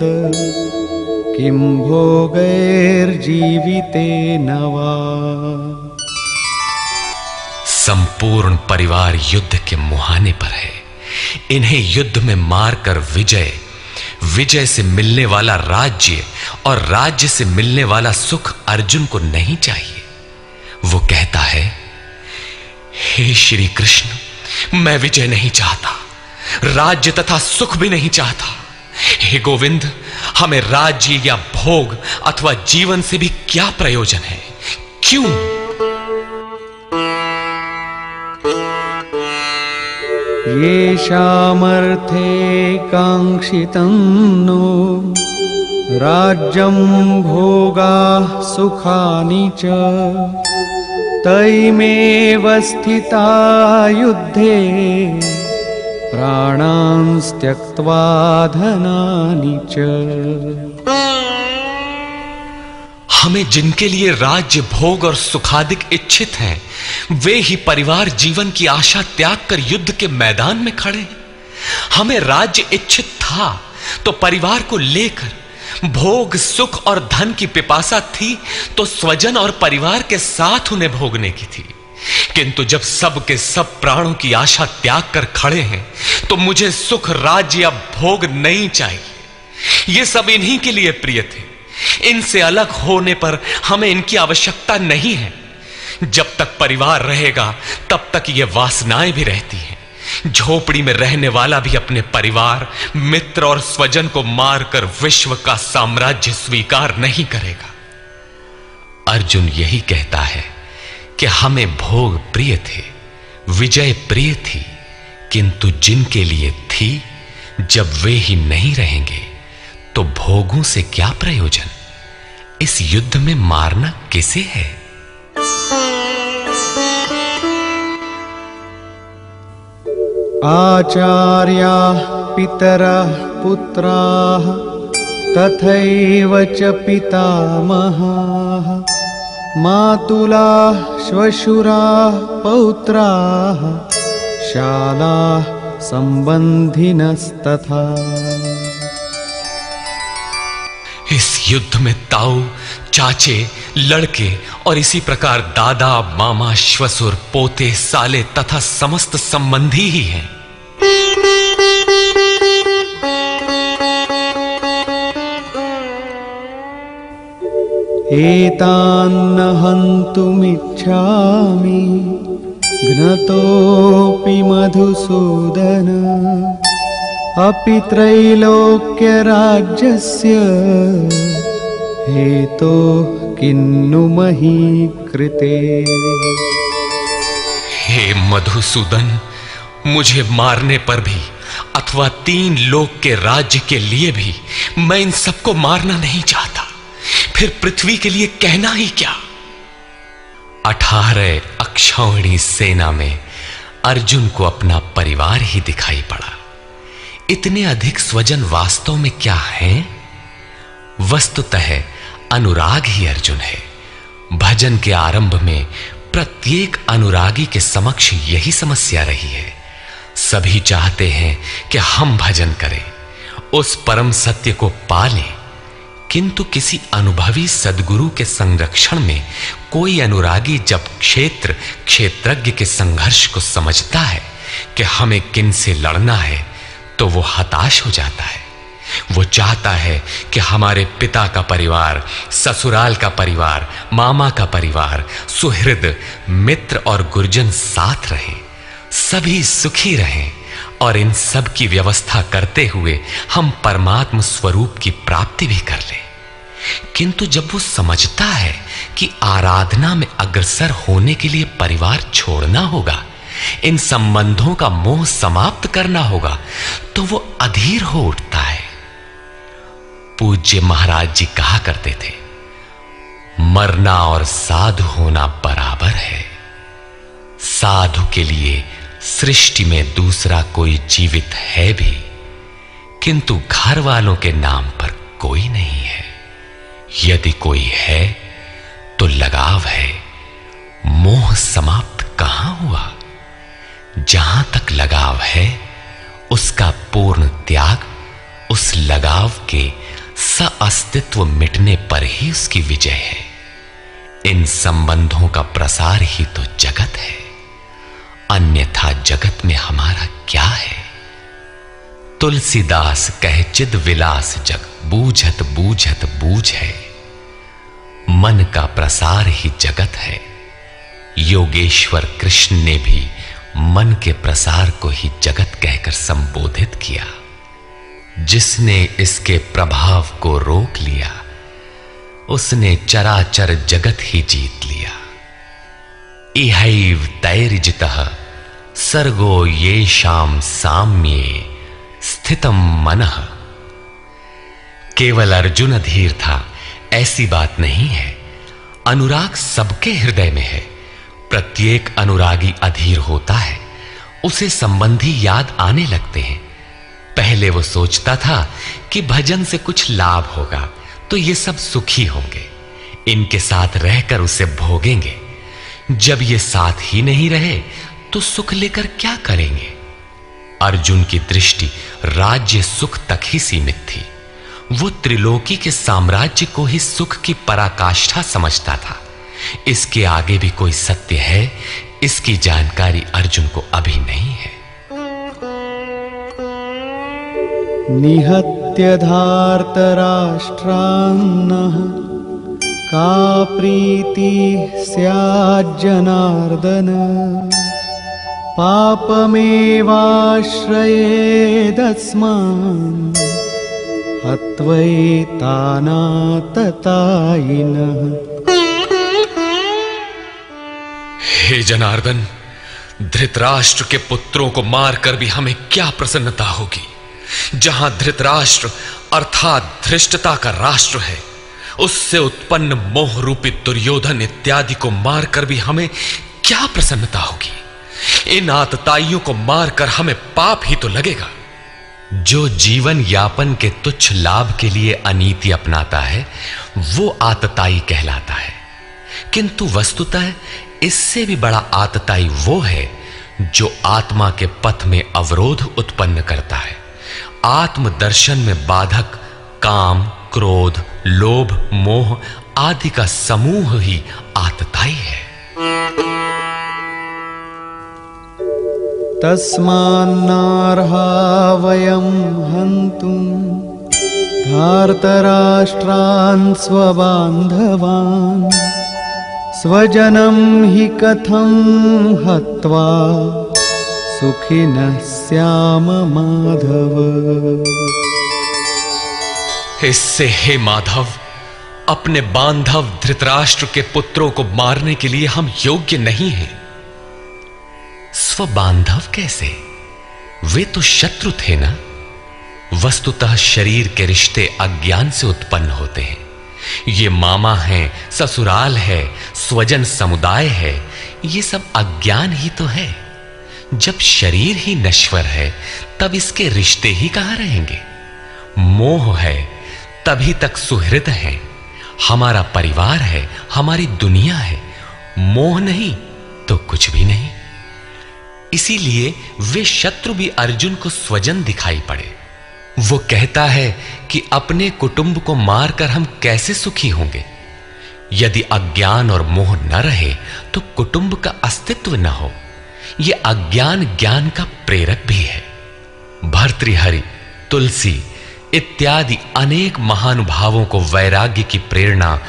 किं भोगैर्जीवितेन वा? संपूर्ण परिवार युद्ध के मुहाने पर है। इन्हें युद्ध में मारकर विजय विजय से मिलने वाला राज्य और राज्य से मिलने वाला सुख अर्जुन को नहीं चाहिए। वो कहता है, हे श्री कृष्ण, मैं विजय नहीं चाहता। राज्य तथा सुख भी नहीं चाहता। हे गोविंद, हमें राज्य या भोग अथवा जीवन से भी क्या प्रयोजन है? क्यों? ये येषामर्थे काङ्क्षितं नो। राज्यं भोगाः सुखानि च। तैमेव स्थिता युद्धे। प्राणान् त्यक्त्वा धनानि च। हमें जिनके लिए राज्य, भोग और सुखादिक इच्छित हैं, वे ही परिवार जीवन की आशा त्याग कर युद्ध के मैदान में खड़े हैं। हमें राज्य इच्छित था तो परिवार को लेकर, भोग, सुख और धन की पिपासा थी तो स्वजन और परिवार के साथ उन्हें भोगने की थी। किंतु जब सब के सब प्राणों की आशा त्याग कर खड़े हैं तो मुझे सुख, राज्य या भोग नहीं चाहिए। ये सब इन्हीं के लिए प्रिय थे। इनसे अलग होने पर हमें इनकी आवश्यकता नहीं है। जब तक परिवार रहेगा, तब तक ये वासनाएँ भी रहती हैं। झोपड़ी में रहने वाला भी अपने परिवार, मित्र और स्वजन को मारकर विश्व का साम्राज्य स्वीकार नहीं करेगा। अर्जुन यही कहता है। कि हमें भोग प्रिय थे, विजय प्रिय थी, किंतु जिनके लिए थी, जब वे ही नहीं रहेंगे तो भोगों से क्या प्रयोजन? इस युद्ध में मारना किसे है? आचार्याः पितरः पुत्राः, तथैव च पितामहाः। मातुलाः, श्वशुराः, पौत्राः, शालाः सम्बन्धिनस्तथा इस युद्ध में ताऊ, चाचे, लड़के और इसी प्रकार दादा, मामा, श्वसुर, पोते, साले तथा समस्त संबंधी ही हैं। एतान्न हन्तुमिच्छामि घ्नतोऽपि मधुसूदन। अपि त्रैलोक्यराज्यस्य, हेतो किन्नु मही कृते हे मधुसूदन, मुझे मारने पर भी, अथवा तीन लोक के राज्य के लिए भी, मैं इन सबको मारना नहीं चाहता। फिर पृथ्वी के लिए कहना ही क्या? अठारह अक्षौणी सेना में अर्जुन को अपना परिवार ही दिखाई पड़ा। इतने अधिक स्वजन वास्तव में क्या हैं? वस्तुतः अनुराग ही अर्जुन है। भजन के आरंभ में प्रत्येक अनुरागी के समक्ष यही समस्या रही है। सभी चाहते हैं कि हम भजन करें। उस परम सत्य को पालें। किंतु किसी अनुभवी सदगुरु के संरक्षण में कोई अनुरागी जब क्षेत्र, क्षेत्रज्ञ के संघर्ष को समझता है कि हमें किन से लड़ना है तो वो हताश हो जाता है। वो चाहता है कि हमारे पिता का परिवार, ससुराल का परिवार, मामा का परिवार, सुहृद, मित्र और गुरजन साथ रहे। सभी सुखी रहें। और इन सब की व्यवस्था करते हुए हम परमात्म स्वरूप की प्राप्ति भी कर लें। किंतु जब वो समझता है कि आराधना में अग्रसर होने के लिए परिवार छोड़ना होगा, इन संबंधों का मोह समाप्त करना होगा तो वो अधीर हो उठता है। पूज्य महाराज जी कहा करते थे, मरना और साधु होना बराबर है। साधु के लिए सृष्टि में दूसरा कोई जीवित है भी, किंतु घर वालों के नाम पर कोई नहीं है। यदि कोई है तो लगाव है। मोह समाप्त कहाँ हुआ? जहाँ तक लगाव है, उसका पूर्ण त्याग उस लगाव के अस्तित्व मिटने पर ही उसकी विजय है। इन संबंधों का प्रसार ही तो जगत है। अन्यथा जगत में हमारा क्या है? तुलसीदास कह, चिद विलास जग, बूझत बूझत बूझ है। मन का प्रसार ही जगत है। योगेश्वर कृष्ण ने भी मन के प्रसार को ही जगत कहकर संबोधित किया। जिसने इसके प्रभाव को रोक लिया, उसने चराचर जगत ही जीत लिया। इहैव तैरिजित सर्गो ये शाम साम्ये स्थितम मन। केवल अर्जुन अधीर था, ऐसी बात नहीं है। अनुराग सबके हृदय में है। प्रत्येक अनुरागी अधीर होता है, उसे संबंधी याद आने लगते हैं। पहले वो सोचता था कि भजन से कुछ लाभ होगा तो ये सब सुखी होंगे। इनके साथ रहकर उसे भोगेंगे। जब ये साथ ही नहीं रहे तो सुख लेकर क्या करेंगे? अर्जुन की दृष्टि राज्य सुख तक ही सीमित थी। वो त्रिलोकी के साम्राज्य को ही सुख की पराकाष्ठा समझता था। इसके आगे भी कोई सत्य है, इसकी जानकारी अर्जुन को अभी नहीं है। निहत्य धार्त धार्तराष्ट्रान्नः का प्रीति स्याज्जनार्दन। पापमेवाश्रयेदस्मान् हत्वैतानाततायिनः। हे जनार्दन, धृतराष्ट्र के पुत्रों को मारकर भी हमें क्या प्रसन्नता होगी? जहाँ धृतराष्ट्र अर्थात धृष्टता का राष्ट्र है, उससे उत्पन्न मोह रूपी दुर्योधन इत्यादि को मारकर भी हमें क्या प्रसन्नता होगी? इन आतताइयों को मारकर हमें पाप ही तो लगेगा। जो जीवन यापन के तुच्छ लाभ के लिए अनीति अपनाता है, वो आतताई कहलाता है। किंतु वस्तुतः इससे भी बड़ा आतताई वो है, जो आत्मा के पथ में अवरोध उत्पन्न करता है। आत्मदर्शन में बाधक, काम, क्रोध, लोभ, मोह आदि का समूह ही आतताई है। तस्मान्नार्हा वयं हन्तुं धार्तराष्ट्रान् स्वबान्धवान्, स्वजनं हि कथं हत्वा सुखिनः श्याम माधव। इससे हे माधव, अपने बांधव धृतराष्ट्र के पुत्रों को मारने के लिए हम योग्य नहीं हैं। स्वबांधव कैसे? वे तो शत्रु थे ना? वस्तुतः शरीर के रिश्ते अज्ञान से उत्पन्न होते हैं। ये मामा है, ससुराल है, स्वजन समुदाय है, ये सब अज्ञान ही तो है। जब शरीर ही नश्वर है, तब इसके रिश्ते ही कहाँ रहेंगे? मोह है, तभी तक सुहृद है। हमारा परिवार है, हमारी दुनिया है। मोह नहीं तो कुछ भी नहीं। इसीलिए वे शत्रु भी अर्जुन को स्वजन दिखाई पड़े। वो कहता है कि अपने कुटुंब को मारकर हम कैसे सुखी होंगे। यदि अज्ञान और मोह न रहे तो कुटुंब का अस्तित्व न हो। यह अज्ञान ज्ञान का प्रेरक भी है। भर्तृहरि, तुलसी इत्यादि अनेक महानुभावों को वैराग्य की प्रेरणा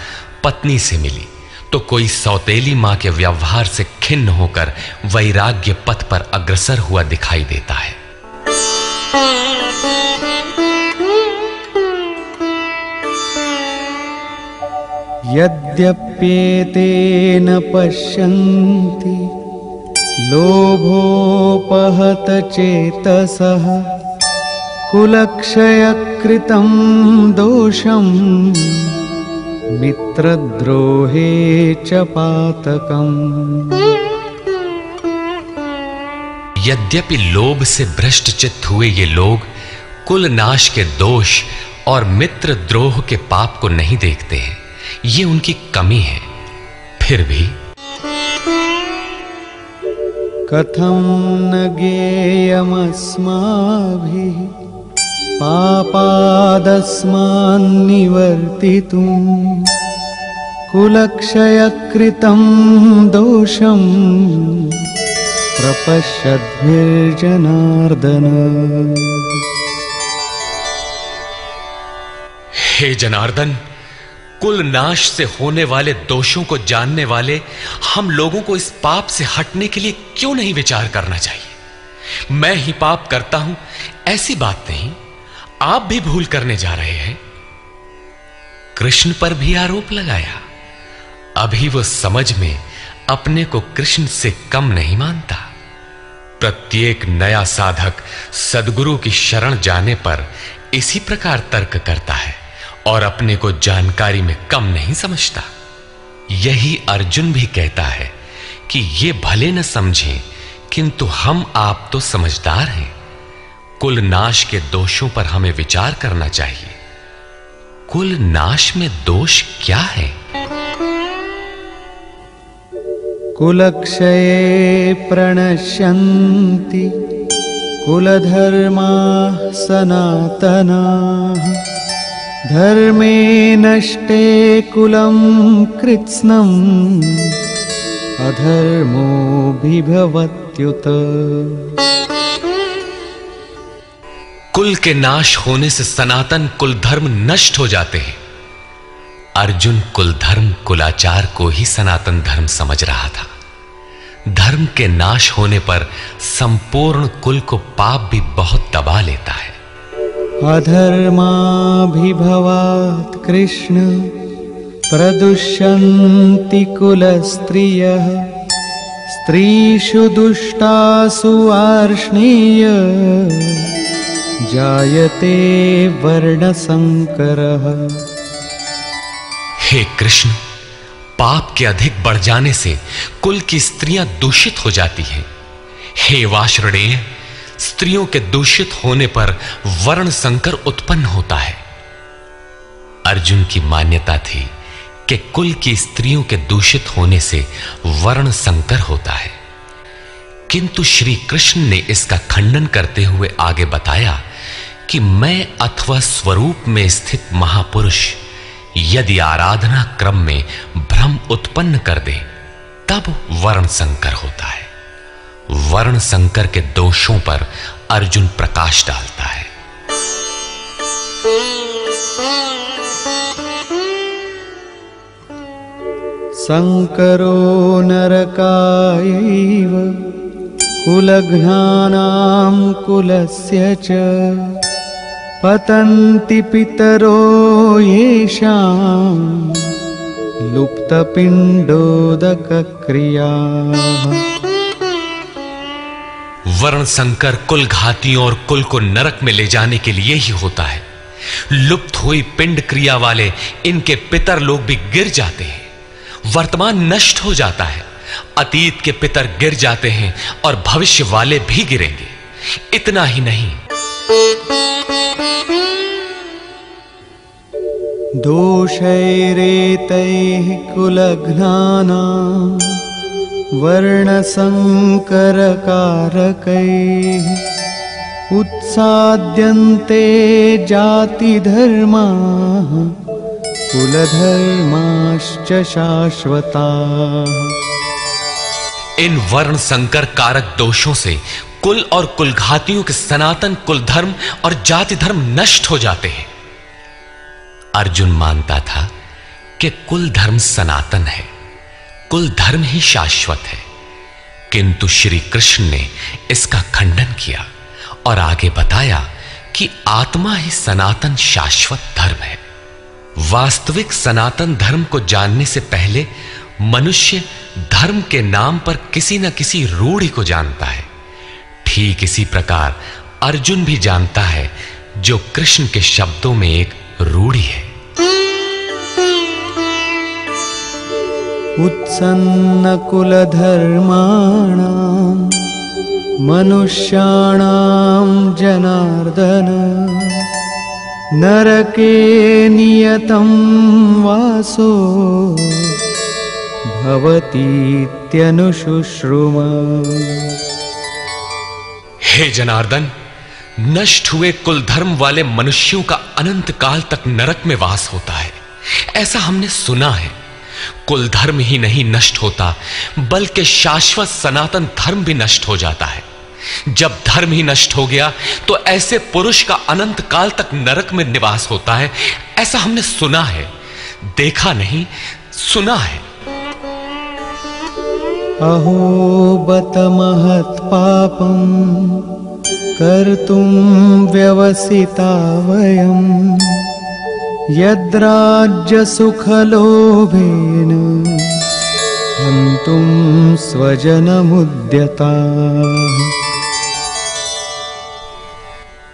पत्नी से मिली। तो कोई सौतेली माँ के व्यवहार से खिन्न होकर वैराग्य पथ पर अग्रसर हुआ दिखाई देता है। यद्यप्येतेन पश्यन्ति, लोभोपहत चेतसः, कुलक्षयकृतं दोषम्। मित्रद्रोहे च पातकम्। यद्यपि लोभ से भ्रष्ट चित्त हुए ये लोग कुल नाश के दोष और मित्र द्रोह के पाप को नहीं देखते हैं। ये उनकी कमी है। फिर भी। कथम न ज्ञेयमस्माभिः पापादस्मान्निवर्तितुम् कुलक्षयकृतं दोषम् प्रपश्यद्भिर्जनार्दन। हे जनार्दन, कुल नाश से होने वाले दोषों को जानने वाले हम लोगों को इस पाप से हटने के लिए क्यों नहीं विचार करना चाहिए? मैं ही पाप करता हूँ, ऐसी बात नहीं। आप भी भूल करने जा रहे हैं। कृष्ण पर भी आरोप लगाया। अभी वो समझ में अपने को कृष्ण से कम नहीं मानता। प्रत्येक नया साधक सदगुरु की शरण जाने पर इसी प्रकार तर्क करता है और अपने को जानकारी में कम नहीं समझता। यही अर्जुन भी कहता है कि ये भले न समझें, किंतु हम आप तो समझदार हैं। कुल नाश के दोषों पर हमें विचार करना चाहिए। कुल नाश में दोष क्या है? कुलक्षये प्रणश्यन्ति, कुलधर्माः सनातनाः। धर्मे नष्टे कुलम कुलं कृत्स्नम् अधर्मोऽभिभवत्युत कुल के नाश होने से सनातन कुल धर्म नष्ट हो जाते हैं। अर्जुन कुल धर्म कुलाचार को ही सनातन धर्म समझ रहा था। धर्म के नाश होने पर संपूर्ण कुल को पाप भी बहुत दबा लेता है। अधर्माभिभवात् कृष्ण, प्रदुष्यन्ति कुलस्त्रियः। स्त्रीषु दुष्टासु वार्ष्णेय जायते वर्णसङ्करः हे कृष्ण, पाप के अधिक बढ़ जाने से कुल की स्त्रियाँ दूषित हो जाती हैं। हे वाश्रणेय स्त्रियों के दूषित होने पर वर्ण संकर उत्पन्न होता है। अर्जुन की मान्यता थी कि कुल की स्त्रियों के दूषित होने से वर्ण संकर होता है। किंतु श्री कृष्ण ने इसका खंडन करते हुए आगे बताया कि मैं अथवा स्वरूप में स्थित महापुरुष यदि आराधना क्रम में भ्रम उत्पन्न कर दे, तब वर्ण संकर होता है। वर्ण संकर के दोषों पर अर्जुन प्रकाश डालता है। संकरो नरकायैव कुलघ्नानां कुलस्य च। पतन्ति पितरो येषां लुप्तपिण्डोदकक्रियाः। वर्ण संकर कुल घातियों और कुल को नरक में ले जाने के लिए ही होता है। लुप्त हुई पिंड क्रिया वाले इनके पितर लोग भी गिर जाते हैं। वर्तमान नष्ट हो जाता है। अतीत के पितर गिर जाते हैं और भविष्य वाले भी गिरेंगे। इतना ही नहीं दोषैरेतैः कुलघ्नानां वर्णसङ्करकारकैः उत्साद्यन्ते जातिधर्माः कुलधर्माश्च शाश्वताः। इन वर्ण संकर कारक दोषों से कुल और कुलघातियों के सनातन कुल धर्म और जाति धर्म नष्ट हो जाते हैं। अर्जुन मानता था कि कुल धर्म सनातन है कुल धर्म ही शाश्वत है। किंतु श्री कृष्ण ने इसका खंडन किया और आगे बताया कि आत्मा ही सनातन शाश्वत धर्म है। वास्तविक सनातन धर्म को जानने से पहले मनुष्य धर्म के नाम पर किसी न किसी रूढ़ी को जानता है। ठीक इसी प्रकार अर्जुन भी जानता है, जो कृष्ण के शब्दों में एक रूढ़ी है। उत्सन्न कुल उत्सन्नकुलधर्माणां मनुष्याणां जनार्दन, नरके नियतं वासो, भवतीत्यनुशुश्रुम। हे जनार्दन, नष्ट हुए कुल धर्म वाले मनुष्यों का अनंत काल तक नरक में वास होता है। ऐसा हमने सुना है। कुल धर्म ही नहीं नष्ट होता, बल्कि शाश्वत सनातन धर्म भी नष्ट हो जाता है। जब धर्म ही नष्ट हो गया तो ऐसे पुरुष का अनंत काल तक नरक में निवास होता है। ऐसा हमने सुना है। देखा नहीं, सुना है। अहो, बत महत्पापम् कर्तुं व्यवसिता वयम्। यद्राज्यसुखलोभेन हन्तुं स्वजनमुद्यता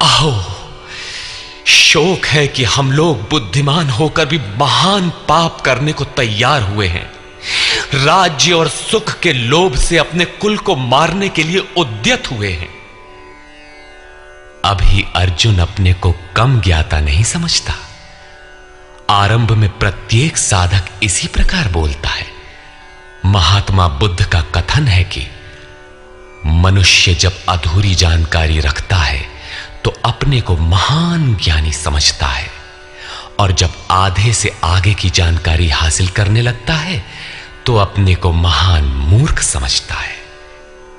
अहो, शोक है कि हम लोग बुद्धिमान होकर भी महान पाप करने को तैयार हुए हैं। राज्य और सुख के लोभ से अपने कुल को मारने के लिए उद्यत हुए हैं। अभी अर्जुन अपने को कम ज्ञाता नहीं समझता। आरंभ में प्रत्येक साधक इसी प्रकार बोलता है। महात्मा बुद्ध का कथन है कि मनुष्य जब अधूरी जानकारी रखता है तो अपने को महान ज्ञानी समझता है। और जब आधे से आगे की जानकारी हासिल करने लगता है तो अपने को महान मूर्ख समझता है।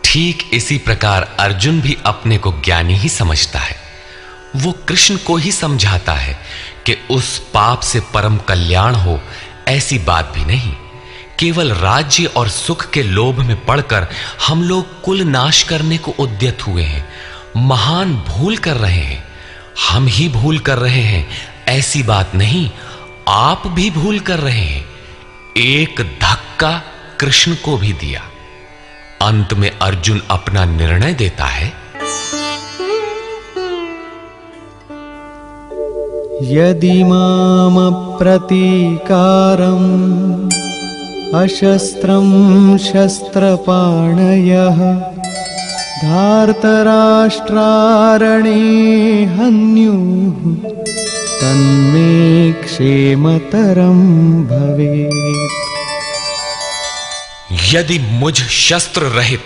ठीक इसी प्रकार अर्जुन भी अपने को ज्ञानी ही समझता है। वो कृष्ण को ही समझाता है कि उस पाप से परम कल्याण हो ऐसी बात भी नहीं। केवल राज्य और सुख के लोभ में पड़कर हम लोग कुल नाश करने को उद्यत हुए हैं, महान भूल कर रहे हैं। हम ही भूल कर रहे हैं, ऐसी बात नहीं, आप भी भूल कर रहे हैं। एक धक्का कृष्ण को भी दिया। अंत में अर्जुन अपना निर्णय देता है। यदि माम मामप्रतीकारम् अशस्त्रं शस्त्रपाणयः, धार्तराष्ट्रारणे हन्युः तन्मे क्षेमतरं भवेत्। यदि मुझ शस्त्र रहित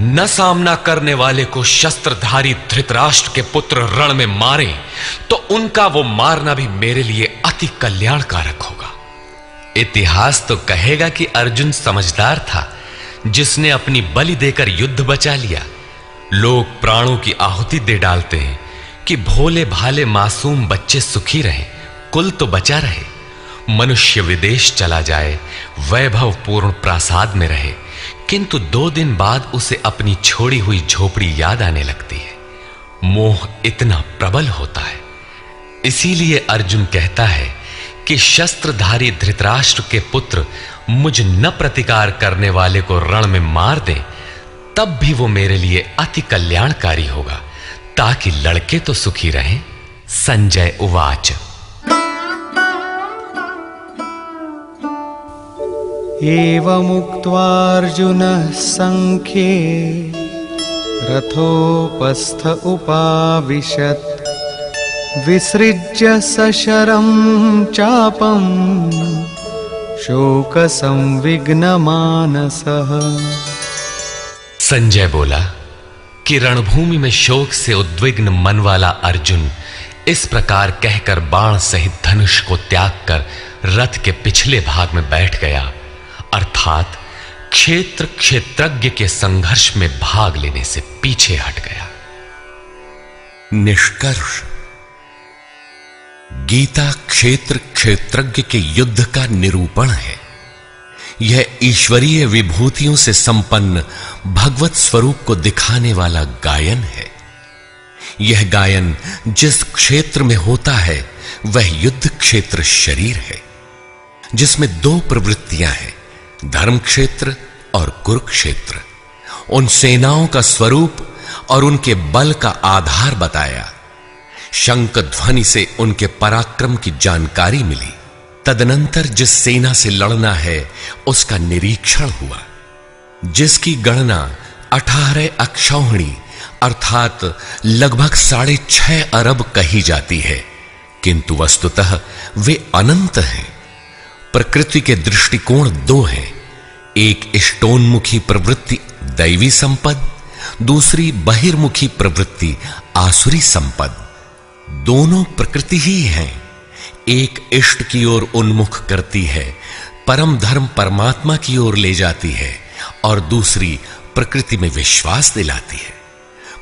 न सामना करने वाले को शस्त्रधारी धृतराष्ट्र के पुत्र रण में मारे तो उनका वो मारना भी मेरे लिए अति कल्याणकारक होगा। इतिहास तो कहेगा कि अर्जुन समझदार था, जिसने अपनी बलि देकर युद्ध बचा लिया। लोग प्राणों की आहुति दे डालते हैं। कि भोले भाले मासूम बच्चे सुखी रहे, कुल तो बचा रहे। मनुष्य विदेश चला जाए, वैभव पूर्ण प्रासाद में रहे। किंतु दो दिन बाद उसे अपनी छोड़ी हुई झोपड़ी याद आने लगती है। मोह इतना प्रबल होता है। इसीलिए अर्जुन कहता है कि शस्त्रधारी धृतराष्ट्र के पुत्र मुझ न प्रतिकार करने वाले को रण में मार दें, तब भी वो मेरे लिए अति कल्याणकारी होगा। ताकि लड़के तो सुखी रहें। संजय उवाच। एवमुक्त्वार्जुनः सङ्ख्ये रथोपस्थ उपाविशत्। विसृज्य सशरं चापं शोकसंविघ्नमानसः। संजय बोला कि रणभूमि में शोक से उद्विग्न मन वाला अर्जुन इस प्रकार कहकर बाण सहित धनुष को त्याग कर रथ के पिछले भाग में बैठ गया। अर्थात क्षेत्र क्षेत्रज्ञ के संघर्ष में भाग लेने से पीछे हट गया। निष्कर्ष। गीता क्षेत्र क्षेत्रज्ञ के युद्ध का निरूपण है। यह ईश्वरीय विभूतियों से संपन्न भगवत स्वरूप को दिखाने वाला गायन है। यह गायन जिस क्षेत्र में होता है, वह युद्ध क्षेत्र शरीर है, जिसमें दो प्रवृत्तियाँ हैं, धर्म क्षेत्र और कुरुक्षेत्र। उन सेनाओं का स्वरूप और उनके बल का आधार बताया। शंख ध्वनि से उनके पराक्रम की जानकारी मिली। तदनंतर जिस सेना से लड़ना है, उसका निरीक्षण हुआ, जिसकी गणना अठारह अक्षौहिणी, अर्थात लगभग साढ़े छह अरब कही जाती है। किंतु वस्तुतः वे अनंत हैं। प्रकृति के दृष्टिकोण दो हैं। एक इष्टोन्मुखी प्रवृत्ति दैवी संपद, दूसरी बहिर्मुखी प्रवृत्ति आसुरी संपद। दोनों प्रकृति ही हैं। एक इष्ट की ओर उन्मुख करती है, परम धर्म परमात्मा की ओर ले जाती है और दूसरी प्रकृति में विश्वास दिलाती है।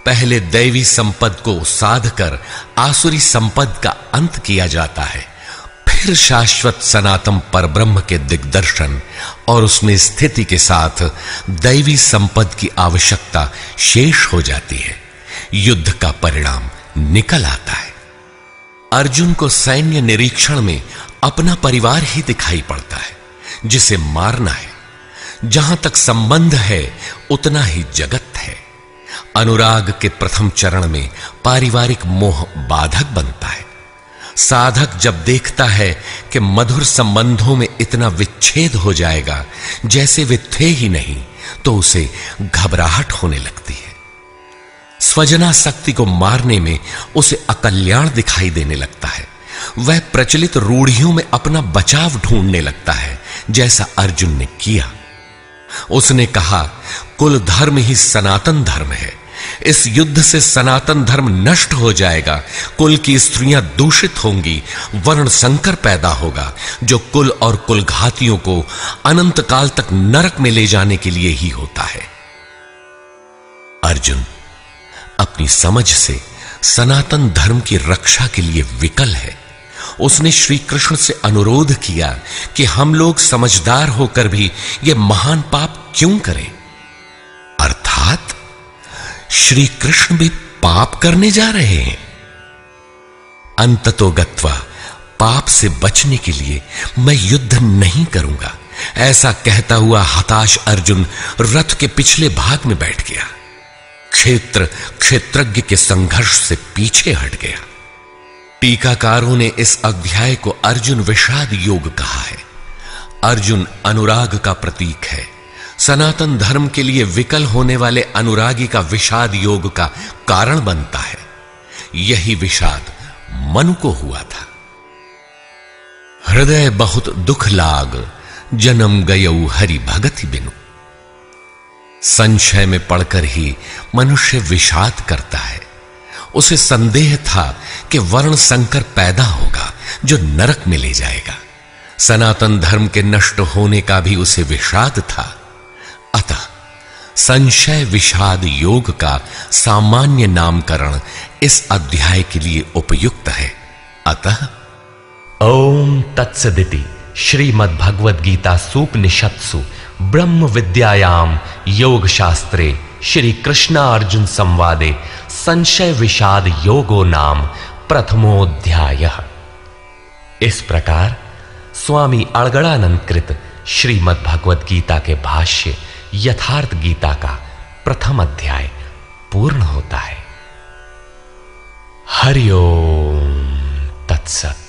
पहले दैवी संपद को साध कर आसुरी संपद का अंत किया जाता है, फिर शाश्वत सनातन परब्रह्म के दिग्दर्शन और उसमें स्थिति के साथ दैवी संपद की आवश्यकता शेष हो जाती है। युद्ध का परिणाम निकल आता है। अर्जुन को सैन्य निरीक्षण में अपना परिवार ही दिखाई पड़ता है, जिसे मारना है। जहाँ तक संबंध है, उतना ही जगत है। अनुराग के प्रथम चरण में पारिवारिक मोह बाधक बनता है। साधक जब देखता है कि मधुर संबंधों में इतना विच्छेद हो जाएगा, जैसे वे थे ही नहीं तो उसे घबराहट होने लगती है। स्वजना शक्ति को मारने में उसे अकल्याण दिखाई देने लगता है। वह प्रचलित रूढ़ियों में अपना बचाव ढूँढने लगता है, जैसा अर्जुन ने किया। उसने कहा, कुल धर्म ही सनातन धर्म है। इस युद्ध से सनातन धर्म नष्ट हो जाएगा। कुल की स्त्रियाँ दूषित होंगी, वर्ण संकर पैदा होगा, जो कुल और कुल घातियों को अनंत काल तक नरक में ले जाने के लिए ही होता है। अर्जुन अपनी समझ से सनातन धर्म की रक्षा के लिए विकल है। उसने श्री कृष्ण से अनुरोध किया कि हम लोग समझदार होकर भी यह महान पाप क्यों करें? अर्थात श्री कृष्ण भी पाप करने जा रहे हैं। अंततो गत्वा पाप से बचने के लिए मैं युद्ध नहीं करूँगा। ऐसा कहता हुआ हताश अर्जुन रथ के पिछले भाग में बैठ गया। क्षेत्र, क्षेत्रज्ञ के संघर्ष से पीछे हट गया। टीकाकारों ने इस अध्याय को अर्जुन विषाद योग कहा है। अर्जुन अनुराग का प्रतीक है। सनातन धर्म के लिए विकल होने वाले अनुरागी का विषाद योग का कारण बनता है। यही विषाद मनु को हुआ था। हृदय बहुत दुख लाग, जन्म गयऊ हरि भगति बिनु। संशय में पड़कर ही मनुष्य विषाद करता है। उसे संदेह था कि वर्ण संकर पैदा होगा, जो नरक में ले जाएगा। सनातन धर्म के नष्ट होने का भी उसे विषाद था। अतः संशय विषाद योग का सामान्य नामकरण इस अध्याय के लिए उपयुक्त है। अतः ओम तत्सदिति श्रीमद् भगवद गीता सूपनिषत्सु। ब्रह्म विद्यायाम योग शास्त्रे श्री कृष्णा अर्जुन संवादे संशय विषाद योगो नाम प्रथमोध्याय। इस प्रकार स्वामी अड़गड़ानंद कृत श्रीमद् भगवद गीता के भाष्य यथार्थ गीता का प्रथम अध्याय पूर्ण होता है। हरिओम तत्सत।